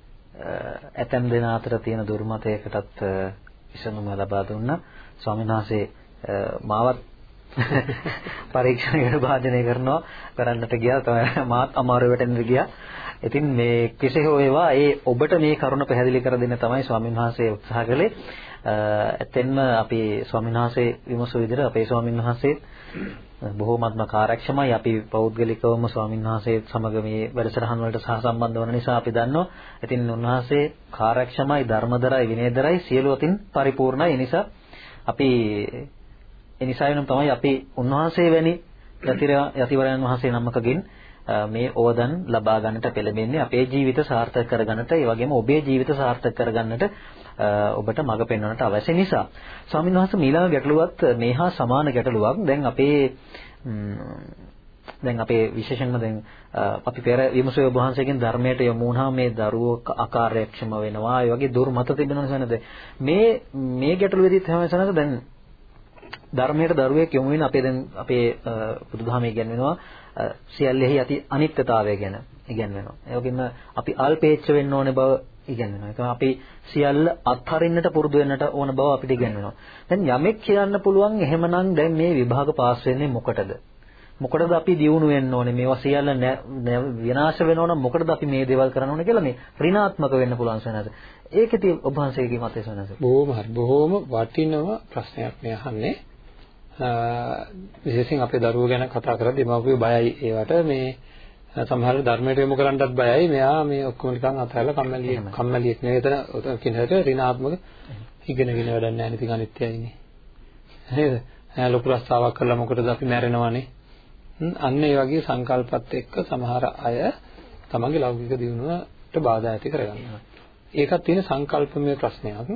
ඇතැම් දෙනා අතර තියෙන දුර්මතයකටත් විසඳුම ලබා දුන්නා. ස්වාමීන් වහන්සේ මාවත් පරීක්ෂණයකට භාජනය කරනවා කරන්නට ගියා තමයි මාත් අමාරු වැටෙන්න ගියා. ඉතින් මේ කෙසේ හෝ ඒවා ඒ ඔබට මේ කරුණ පැහැදිලි කර දෙන්න තමයි ස්වාමීන් වහන්සේ උත්සාහ කළේ. එතෙන්ම අපි ස්වාමීන් වහන්සේ විමසු විදිහට අපේ ස්වාමීන් වහන්සේ බොහෝමත්ම කාර්යක්ෂමයි අපි පෞද්ගලිකවම ස්වාමීන් වහන්සේ සමග මේ වැඩසටහන් වලට සහසම්බන්ධ වන නිසා අපි දන්නවා. ඉතින් උන්වහන්සේ කාර්යක්ෂමයි ධර්මදරයි විනයදරයි සියලු අතින් පරිපූර්ණයි. ඒ නිසා අපි ඒ නිසා වෙනම් තමයි අපි උන්වහන්සේ වැනි යතිවරයන් වහන්සේ නමකගෙන් මේ ඕදන් ලබා ගන්නට පෙළඹෙන්නේ අපේ ජීවිත සාර්ථක කරගන්නට ඒ වගේම ඔබේ ජීවිත සාර්ථක කරගන්නට ඔබට මඟ පෙන්වන්නට අවශ්‍ය නිසා. ස්වාමීන් වහන්සේ මීළඟ ගැටලුවත් මේහා සමාන ගැටලුවක්. දැන් අපේ දැන් අපේ විශේෂයෙන්ම දැන් අපි පෙර විමසුවේ ඔබ වහන්සේගෙන් ධර්මයට යොමු වුණාම මේ දරුවෝ අකාර්යක්ෂම වෙනවා. ඒ වගේ දුර්මත තිබෙනවා නේද? මේ මේ ගැටලුවේදීත් හැම වෙලාවෙම දැන් ධර්මයට දරුවෙක් යොමු වෙන අපේ දැන් අපේ බුදුදහමේ ඉගැන්වෙනවා සියල්ලෙහි ඇති අනිත්‍යතාවය ගැන ඉගැන්වෙනවා. ඒ වගේම අපි අල්පේච්ඡ වෙන්න ඕනේ බව ඉගෙනනවා. ඒක අපි සියල්ල අත්හරින්නට පුරුදු වෙන්නට ඕන බව අපිට ඉගෙනනවා. දැන් යමෙක් කියන්න පුළුවන් එහෙමනම් දැන් මේ විභාග පාස් වෙන්නේ මොකටද? මොකටද අපි දියුණු වෙන්න ඕනේ? මේවා සියල්ල විනාශ වෙනවනම් මොකටද අපි මේ දේවල් කරන්න ඕනේ කියලා මේ ඍණාත්මක වෙන්න පුළුවන් සෙනස. ඒකදී ඔබ වහන්සේගේ මතය සෙනස. බොහොම හරි. බොහොම වටිනව ප්‍රශ්නයක් මේ අහන්නේ. විශේෂයෙන් අපේ දරුවෝ ගැන කතා කරද්දී දෙමාපියෝ බයයි ඒවට මේ සමහර ධර්මයට යොමු කරන්නත් බයයි. මෙයා මේ ඔක්කොම නිකන් අතහැරලා කම්මැලි කම්මැලියෙක් නෙවෙයි එතන කියන හැට ඍණාත්මක ඉගෙනගෙන වැඩක් නැහැ ඉතින් අනිත්‍යයිනේ. නේද? ලොකු රස්සාවක් කරලා මොකටද අපි මැරෙනවනේ. අන්න ඒ වගේ සංකල්පත් එක්ක සමහර අය තමන්ගේ ලෞකික දියුණුවට බාධා ඇති කරගන්නවා. ඒකත් තියෙන සංකල්පමය ප්‍රශ්නයක්.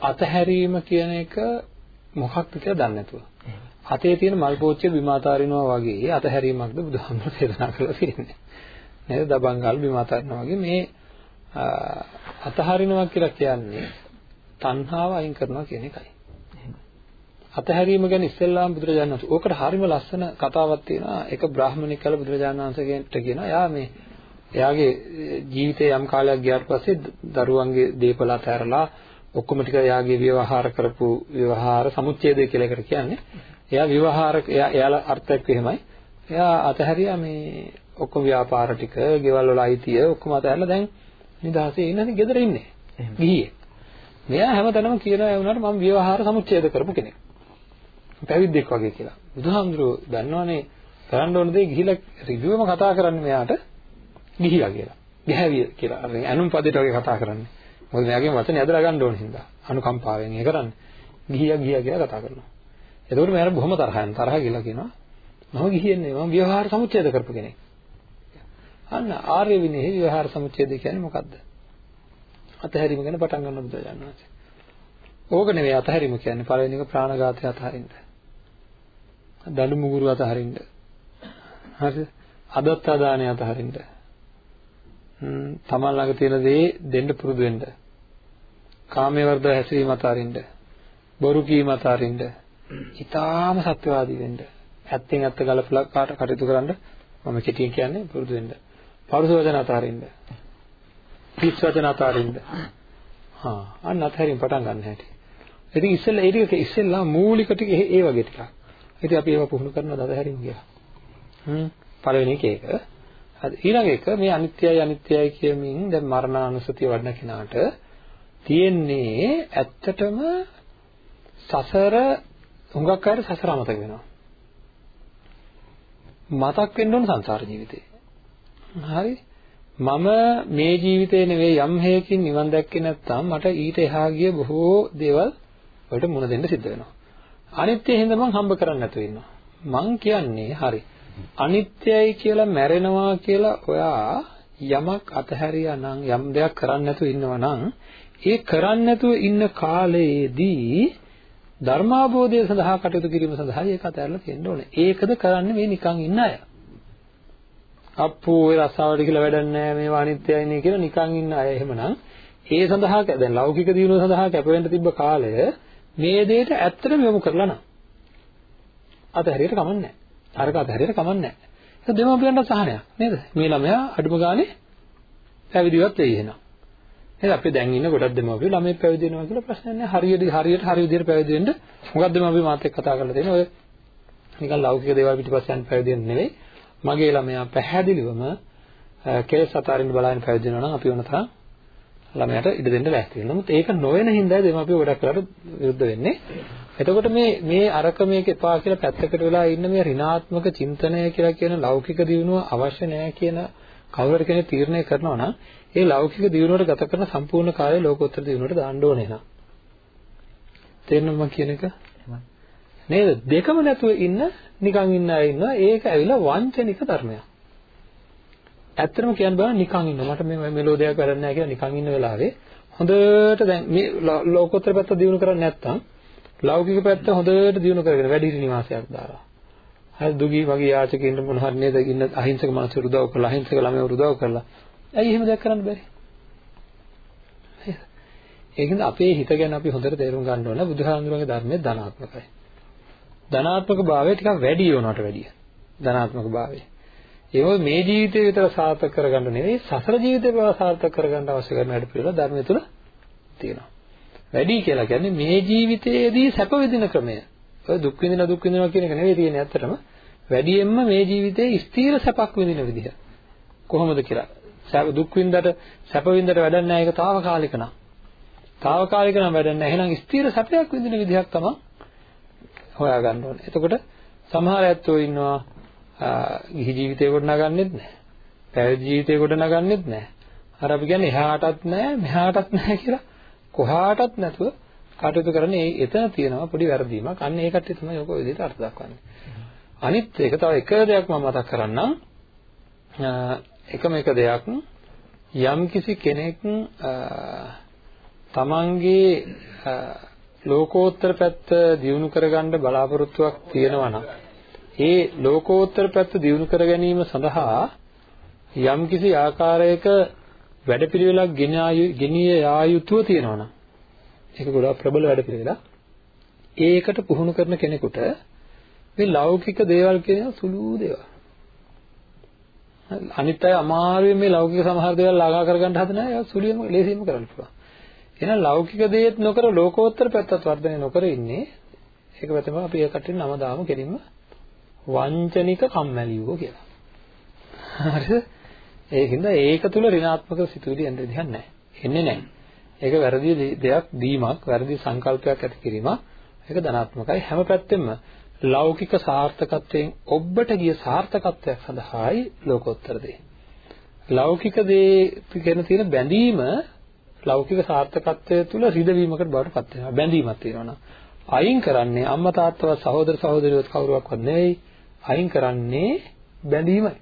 අතහැරීම කියන එක මොකක්ද කියලා දන්නේ නැතුව. අතේ තියෙන මල් පෝච්චිය බිම අතාරිනවා වගේ අතහැරීමක්ද බුදුහාමුදුරුවෝ දේශනා කරලා තියෙන්නේ. නේද? දබංගල් බිම අතාරිනවා වගේ මේ අතහරිනවා කියලා කියන්නේ තණ්හාව අයින් කරනවා කියන එකයි. අතහැරීම ගැන ඉස්සෙල්ලාම බුදුරජාණන් වහන්සේ ඕකට හරිම ලස්සන කතාවක් තියෙනවා. ඒක බ්‍රාහමණික කළ බුදුරජාණන් වහන්සේගෙන්ට කියනවා. යා මේ එයාගේ ජීවිතේ යම් කාලයක් ගියාට පස්සේ දරුවන්ගේ දීපල අතහැරලා ඔක්කොම ටික එයාගේ ව්‍යවහාර කරපු ව්‍යවහාර සමුච්ඡේදය කියලා එකට කියන්නේ. එයා විවහාර එයාලා අර්ථයක් එහෙමයි. එයා අතහැරියා මේ ඔක්කොම ව්‍යාපාර ටික, ගෙවල් වල අයිතිය ඔක්කොම අතහැරලා දැන් නිදහසේ ඉන්නේ ගෙදර ඉන්නේ. ගිහියේ. මෙයා හැමතැනම කියනවා ඒ වුණාට මම විවහාර සමුච්ඡේද කරපු කෙනෙක්. පැවිද්දෙක් වගේ කියලා. බුදුහාමුදුරුවෝ දන්නවනේ කරන්න ඕන දේ ගිහිලා ඍජුවම කතා කරන්නේ මෙයාට ගිහිලා කියලා. ගැහැවිය කියලා. අර ඇනුම් පදයට වගේ කතා කරන්නේ. මොකද මෙයාගේ වචනේ ඇදලා ගන්න ඕන හින්දා. අනුකම්පාවෙන් ඒ කරන්නේ. ගිහියා ගිහියා කියලා කතා කරනවා. එතකොට මම බොහොම තරහයන් තරහ කියලා කියනවා. මම ගිහින්නේ මම ව්‍යවහාර සමුච්ඡේද කරපු කෙනෙක්. අන්න ආර්ය විනයෙහි ව්‍යවහාර සමුච්ඡේද කියන්නේ මොකද්ද? අතහැරීම ගැන පටන් ගන්න බුදුරජාණන් වහන්සේ. ඕක නෙවෙයි අතහැරීම කියන්නේ පළවෙනි එක ප්‍රාණඝාතය අතහරින්න. දඬු මුගුරු අතහරින්න. හරිද? අදත්තා දාණය අතහරින්න. හ්ම් තමන් ළඟ තියෙන දේ දෙන්න පුරුදු වෙන්න. කාමයේ වර්ධව හැසිරීම අතහරින්න. බොරු කීම අතහරින්න. ඊටාම සත්‍යවාදී වෙන්න. ඇත්තෙන් ඇත්ත ගලපලා කාට කටයුතු කරන්න මම කෙටියෙන් කියන්නේ පුරුදු වෙන්න. පරුස වචන අතහරින්න. පිස් වචන අතහරින්න. හා අන්න අතහැරීම පටන් ගන්න හැටි. ඉතින් ඉස්සෙල්ලා ඒ ටික ඉස්සෙල්ලා මූලික ටික ඒ වගේ ටිකක්. ඉතින් අපි ඒවා පුහුණු කරනවා අතහැරීම කියලා. හ්ම් පළවෙනි එක ඒක. හරි ඊළඟ එක මේ අනිත්‍යයි අනිත්‍යයි කියමින් දැන් මරණානුසතිය වඩන කෙනාට තියෙන්නේ ඇත්තටම සසර හුඟක් අයට සසර අමතක වෙනවා. මතක් වෙන්න ඕන සංසාර ජීවිතේ. හරි මම මේ ජීවිතේ නෙවෙයි යම් හේකින් නිවන් දැක්කේ නැත්නම් මට ඊට එහා ගිය බොහෝ දේවල් වලට මුණ දෙන්න සිද්ධ වෙනවා. අනිත්‍ය හින්දා මං හම්බ කරන්නේ නැතුව ඉන්නවා. මං කියන්නේ හරි. අනිත්‍යයි කියලා මැරෙනවා කියලා ඔයා යමක් අතහැරියා නම් යම් දෙයක් කරන්නේ නැතුව ඉන්නවා නම් ඒ කරන්නේ නැතුව ඉන්න කාලයේදී ධර්මාභෝධය සඳහා කටයුතු කිරීම සඳහා ඒක අතහැරලා තියෙන්න ඕනේ. ඒකද කරන්නේ මේ නිකන් ඉන්න අය. අප්පෝ ඒ රස්සාවට කියලා වැඩක් නැහැ මේවා අනිත්‍යයි නේ කියලා නිකන් ඉන්න අය එහෙමනම් ඒ සඳහා දැන් ලෞකික දියුණුව සඳහා කැපවෙන්න තිබ්බ කාලය මේ දෙයට ඇත්තටම යොමු කරලා නම් අතහැරියට කමන්නේ නැහැ. අරක අතහැරියට කමන්නේ නැහැ. ඒක දෙමාපියන්ට සහනයක් නේද? මේ ළමයා අඩුම ගානේ පැවිදිවත් වෙයි එහෙනම්. නේද? අපි දැන් ඉන්න ගොඩක් දෙමාපියෝ ළමයි පැවිදි වෙනවා කියලා ප්‍රශ්නයක් නැහැ. හරියට හරියට හරි විදිහට පැවිදි වෙන්න මොකක්ද දෙමාපියෝ මාත් එක්ක කතා කරලා තියෙන්නේ. ඔය නිකන් ලෞකික දේවල් පිටිපස්සෙන් පැවිදි වෙන්නේ නෙවෙයි. මගේ ළමයා පැහැදිලිවම කෙලෙස් අතාරින්න බලන්න පැවිදි වෙනවා නම් අපි වුණ තරම් ළමයාට ඉඩ දෙන්න ලෑස්ති වෙනවා. නමුත් ඒක නොවන හින්දා දෙමාපියෝ ගොඩක් කරලා විරුද්ධ වෙන්නේ. එතකොට මේ මේ අරක මේක එපා කියලා පැත්තකට වෙලා ඉන්න මේ ඍණාත්මක චින්තනය කියලා කියන ලෞකික දියුණුව අවශ්‍ය නැහැ කියන කවුරු කෙනෙක් තීරණය කරනවා නම් ඒ ලෞකික දියුණුවට ගත කරන සම්පූර්ණ කාලය ලෝකෝත්තර දියුණුවට දාන්න ඕනේ නේද? තේරෙනවද මම කියන එක? නේද? දෙකම නැතුව ඉන්න නිකන් ඉන්න අය ඉන්නවා. ඒක ඇවිල්ලා වංචනික ධර්මයක්. ඇත්තටම කියන්න බෑ නිකන් ඉන්න. මට මේ මෙලෝ දෙයක් වැඩක් නැහැ කියලා නිකන් ඉන්න වෙලාවේ හොඳට දැන් මේ ලෝකෝත්තර පැත්ත දියුණු කරන්නේ නැත්නම් ලෞකික පැත්ත හොඳට දියුණු කරගෙන වැඩිහිටි නිවාසයක් දාලා. හරි දුගී වගේ යාචකයින්ට මොන හරි නේද ඉන්න අහිංසක මිනිස්සු උදව් කරලා අහිංසක ළමයෝ උදව් කරලා. ඇයි එහෙම දෙයක් කරන්න බැරි? ඒකින්ද අපේ හිත ගැන අපි හොඳට තේරුම් ගන්න ඕන බුදුහාමුදුරන්ගේ ධර්මයේ ධනාත්මකයි. ධනාත්මක භාවය ටිකක් වැඩි වෙනවට වැඩිය. ධනාත්මක භාවය. ඒක මේ ජීවිතේ විතර සාර්ථක කරගන්න නෙවෙයි සසර ජීවිතේ බව සාර්ථක කරගන්න අවශ්‍ය කරන වැඩ පිළිවෙල ධර්මය තුල තියෙනවා. වැඩි කියලා කියන්නේ මේ ජීවිතයේදී සැප විඳින ක්‍රමය. ඔය දුක් විඳින දුක් විඳිනවා කියන එක නෙවෙයි තියෙන්නේ ඇත්තටම. වැඩියෙන්ම මේ ජීවිතේ ස්ථීර සැපක් විඳින විදිහ. කොහොමද කියලා. දුක් විඳට සැප විඳට වැඩක් නැහැ ඒක తాවකාලික නම්. తాවකාලික නම් වැඩක් නැහැ. එහෙනම් ස්ථීර සැපයක් විඳින විදිහක් තමයි හොයාගන්න ඕනේ. එතකොට සමහර ඇත්තෝ ඉන්නවා ගිහි ජීවිතේ ගොඩනගන්නෙත් නැහැ. පැවිදි ජීවිතේ ගොඩනගන්නෙත් නැහැ. අර අපි කියන්නේ එහාටත් නැහැ මෙහාටත් නැහැ කියලා කොහාටත් නැතුව කටයුතු කරන්නේ ඒ එතන තියෙනවා පොඩි වැරදීමක්. අන්න ඒ කට්ටිය තමයි ඔක විදිහට අර්ථ දක්වන්නේ. අනිත් එක තව එක දෙයක් මම මතක් කරන්නම්. එකම එක දෙයක් යම් කිසි කෙනෙක් තමන්ගේ ලෝකෝත්තර පැත්ත දියුණු කරගන්න බලාපොරොත්තුවක් තියෙනවා නම් ඒ ලෝකෝත්තර පැත්ත දියුණු කර ගැනීම සඳහා යම් කිසි ආකාරයක වැඩපිළිවෙලක් ගෙනිය යා යුතුව තියෙනවා නම් ඒක ගොඩාක් ප්‍රබල වැඩපිළිවෙලක්. ඒකට පුහුණු කරන කෙනෙකුට මේ ලෞකික දේවල් කියන සුළු දේවල්. අනිත් අය අමාරුවෙන් මේ ලෞකික සමහර දේවල් ලාගා කරගන්න හදන අය සුළියම ලේසියෙන්ම කරන්න පුළුවන්. එහෙනම් ලෞකික දේත් නොකර ලෝකෝත්තර පැත්තත් වර්ධනය නොකර ඉන්නේ. ඒක පැත්තම අපි ඒ කටින් නම දාමු කෙලින්ම. වංචනික කම්මැලියෝ කියලා. හරිද? ඒකින්ද ඒක තුල ඍණාත්මක සිතුවිලි එන්න දෙයක් නැහැ. එන්නේ නැහැ. ඒක වැරදි දෙයක් දීමක්, වැරදි සංකල්පයක් ඇති කිරීමක්. ඒක ධනාත්මකයි හැම පැත්තෙම ලෞකික සාර්ථකත්වයෙන් ඔබට ගිය සාර්ථකත්වයක් සඳහායි ලෝකෝත්තර දේ. ලෞකික දේ ගැන තියෙන බැඳීම ලෞකික සාර්ථකත්වය තුළ රිදවීමකට බවට පත් වෙනවා. බැඳීමක් තියෙනවා අයින් කරන්නේ අම්මා තාත්තවත් සහෝදර සහෝදරියවත් කවුරුවක්වත් නෙවෙයි. අයින් කරන්නේ බැඳීමයි.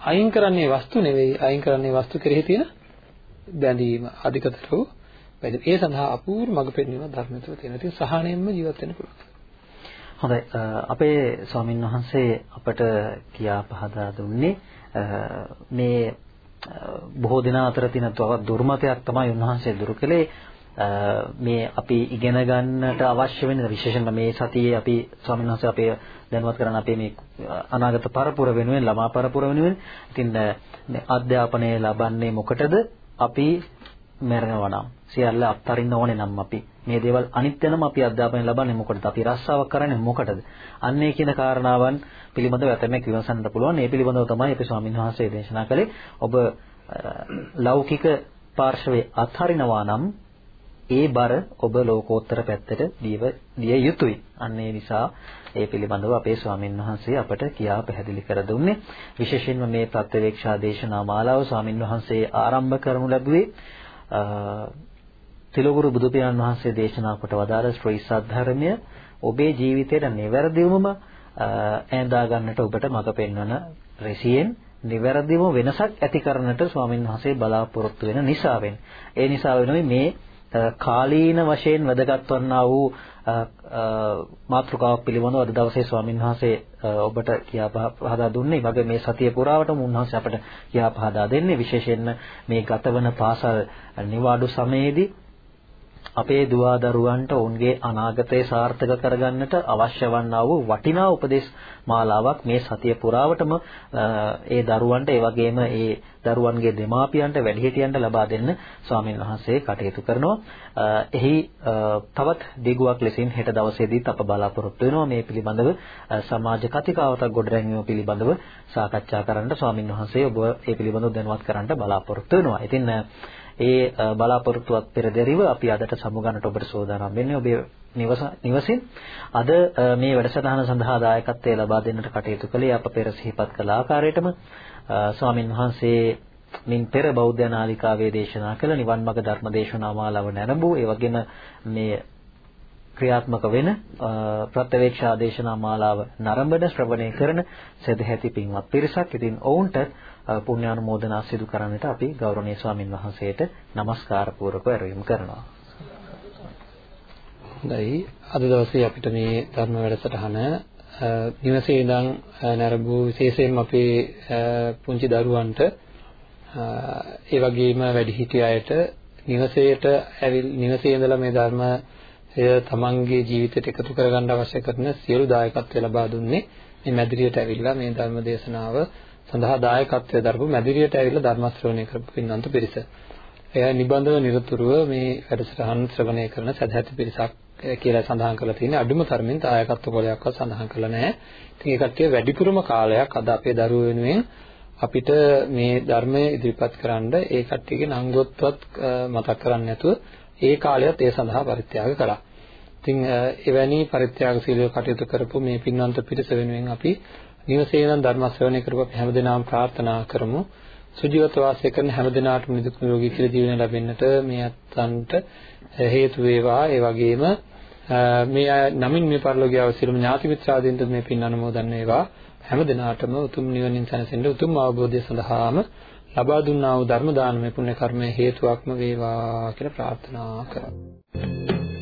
අයින් කරන්නේ වස්තු නෙවෙයි. අයින් කරන්නේ වස්තු කෙරෙහි තියෙන බැඳීම අධිකතර වූ බැඳීම. ඒ සඳහා අපූර්ව මඟ පෙන්වීම ධර්මය තුළ තියෙනවා. ඉතින් සහනයෙන්ම ජීවත් වෙන්න පුළුවන්. හොඳයි අපේ ස්වාමින් වහන්සේ අපට කියා පහදා දුන්නේ මේ බොහෝ දෙනා අතර තියෙන තවත් දුර්මතයක් තමයි උන්වහන්සේ දුරු කළේ මේ අපි ඉගෙන ගන්නට අවශ්‍ය වෙන විශේෂයෙන්ම මේ සතියේ අපි ස්වාමීන් වහන්සේ අපේ දැනුවත් කරන අපේ මේ අනාගත පරපුර වෙනුවෙන් ළමා පරපුර වෙනුවෙන් ඉතින් මේ අධ්‍යාපනය ලබන්නේ මොකටද? අපි මරණවා නම් සියල්ල අත්හරින්න ඕනේ නම් අපි. මේ දේවල් අනිත්‍යනම අපි අධ්‍යාපනය ලබන්නේ මොකටද? අපි රස්සාවක් කරන්නේ මොකටද? අන්නේ කියන කාරණාවන් පිළිබඳව ඇතමෙක් විමසන්න පුළුවන්. මේ පිළිබඳව තමයි අපි ස්වාමීන් වහන්සේ දේශනා කළේ. ඔබ ලෞකික පාර්ශවයේ අත්හරිනවා නම් ඒ බර ඔබ ලෝකෝත්තර පැත්තට දීව දිය යුතුයි. අන්න ඒ නිසා ඒ පිළිබඳව අපේ ස්වාමින් වහන්සේ අපට කියා පැහැදිලි කර දුන්නේ. විශේෂයෙන්ම මේ ප්‍රත්‍යවේක්ෂා දේශනා මාලාව ස්වාමින් වහන්සේ ආරම්භ කරනු ලැබුවේ තිලෝගුරු බුදු පියාණන් වහන්සේ දේශනා කොට වදාළ ශ්‍රී සද්ධර්මය ඔබේ ජීවිතයට නිවැරදිවම ඈඳා ගන්නට ඔබට මඟ පෙන්වන රෙසියෙන් නිවැරදිව වෙනසක් ඇති කරන්නට ස්වාමින් වහන්සේ බලාපොරොත්තු වෙන නිසාවෙන් ඒ නිසා වෙනුයි මේ කාලීන වශයෙන් වැදගත් වන්නා වූ මාතෘකාවක් පිළිබඳව අද දවසේ ස්වාමීන් වහන්සේ ඔබට කියා පහදා දුන්නේ. වගේ මේ සතිය පුරාවටම උන්වහන්සේ අපට කියා පහදා දෙන්නේ විශේෂයෙන්ම මේ ගතවන පාසල් නිවාඩු සමයේදී අපේ දුවා දරුවන්ට ඔවුන්ගේ අනාගතය සාර්ථක කරගන්නට අවශ්‍ය වන්නා වූ වටිනා උපදෙස් මාලාවක් මේ සතිය පුරාවටම ඒ දරුවන්ට ඒ වගේම ඒ දරුවන්ගේ දෙමාපියන්ට වැඩිහිටියන්ට ලබා දෙන්න ස්වාමීන් වහන්සේ කටයුතු කරනවා. එහි තවත් දිගුවක් ලෙසින් හෙට දවසේදීත් අප බලාපොරොත්තු වෙනවා මේ පිළිබඳව සමාජ කතිකාවතක් ගොඩනැගීම පිළිබඳව සාකච්ඡා කරන්න ස්වාමීන් වහන්සේ ඔබ ඒ පිළිබඳව දැනුවත් කරන්න බලාපොරොත්තු වෙනවා. ඉතින් ඒ බලාපොරොත්තුවත් පෙරදැරිව අපි අදට සමුගන්නට ඔබට සෝදානම් වෙන්නේ ඔබේ නිවසින්. අද මේ වැඩසටහන සඳහා දායකත්වයේ ලබා දෙන්නට කටයුතු කළේ අප පෙර සිහිපත් කළ ආකාරයටම ස්වාමින් වහන්සේ මින් පෙර බෞද්ධ නාලිකාවේ දේශනා කළ නිවන් මාර්ග ධර්ම දේශනා මාලාව නැරඹූ ඒ වගේම මේ ක්‍රියාත්මක වෙන ප්‍රත්‍යවේක්ෂා දේශනා මාලාව නරඹන ශ්‍රවණය කරන සදැහැති පින්වත් පිරිසක්. ඉතින් ඔවුන්ට පුණ්‍යානුමෝදනා සිදු කරන්නට අපි ගෞරවනීය ස්වාමින් වහන්සේට নমස්කාර පූර්වක ඇරයුම් කරනවා. හොඳයි අද දවසේ අපිට මේ ධර්ම වැඩසටහන නිවසේ ඉඳන් නැරඹූ විශේෂයෙන්ම අපේ පුංචි දරුවන්ට ඒ වගේම වැඩිහිටි අයට නිවසේට ඇවිල් නිවසේ ඉඳලා මේ ධර්ම එය තමන්ගේ ජීවිතයට එකතු කරගන්න අවශ්‍ය කරන සියලු දායකත්වය ලබා දුන්නේ මේ මැදිරියට ඇවිල්ලා මේ ධර්ම දේශනාව සඳහා දායකත්වය දරපු මැදිරියට ඇවිල්ලා ධර්ම ශ්‍රවණය කරපු පින්නන්ත පිරිස. එය නිබඳව නිරතුරුව මේ වැඩසටහන් ශ්‍රවණය කරන සදැහැති පිරිසක් කියලා සඳහන් කරලා තියෙන්නේ අඩුම තරමින් දායකත්ව කොලයක්වත් සඳහන් කරලා නැහැ. ඉතින් ඒ කට්ටිය වැඩිපුරම කාලයක් අද අපේ දරුවෝ වෙනුවෙන් අපිට මේ ධර්මය ඉදිරිපත් කරන්න ඒ කට්ටියගේ නංගොත්වත් මතක් කරන්නේ නැතුව ඒ කාලයත් ඒ සඳහා පරිත්‍යාග කළා. ඉතින් එවැනි පරිත්‍යාගශීලීව කටයුතු කරපු මේ පින්වන්ත පිරිස වෙනුවෙන් අපි නිවසේ නම් ධර්ම ශ්‍රවණය කරපු අපි හැමදෙනාම ප්‍රාර්ථනා කරමු. සුජීවත්ව වාසය කරන හැමදෙනාටම නිදුක් නිරෝගී කියලා ජීවන ලැබෙන්නට මේ අත්තන්ට හේතු වේවා. ඒ වගේම මේ නමින් මේ පරිලෝකියාව සිළුම ඥාති මිත්‍රාදීන්ට මේ පින් අනුමෝදන් වේවා. හැමදෙනාටම උතුම් නිවනින් සැනසෙන්න උතුම් අවබෝධය සඳහාම ලබා දුන්නා වූ ධර්ම දානමය පුණ්‍ය කර්මයේ හේතුවක්ම වේවා කියලා ප්‍රාර්ථනා කරමු.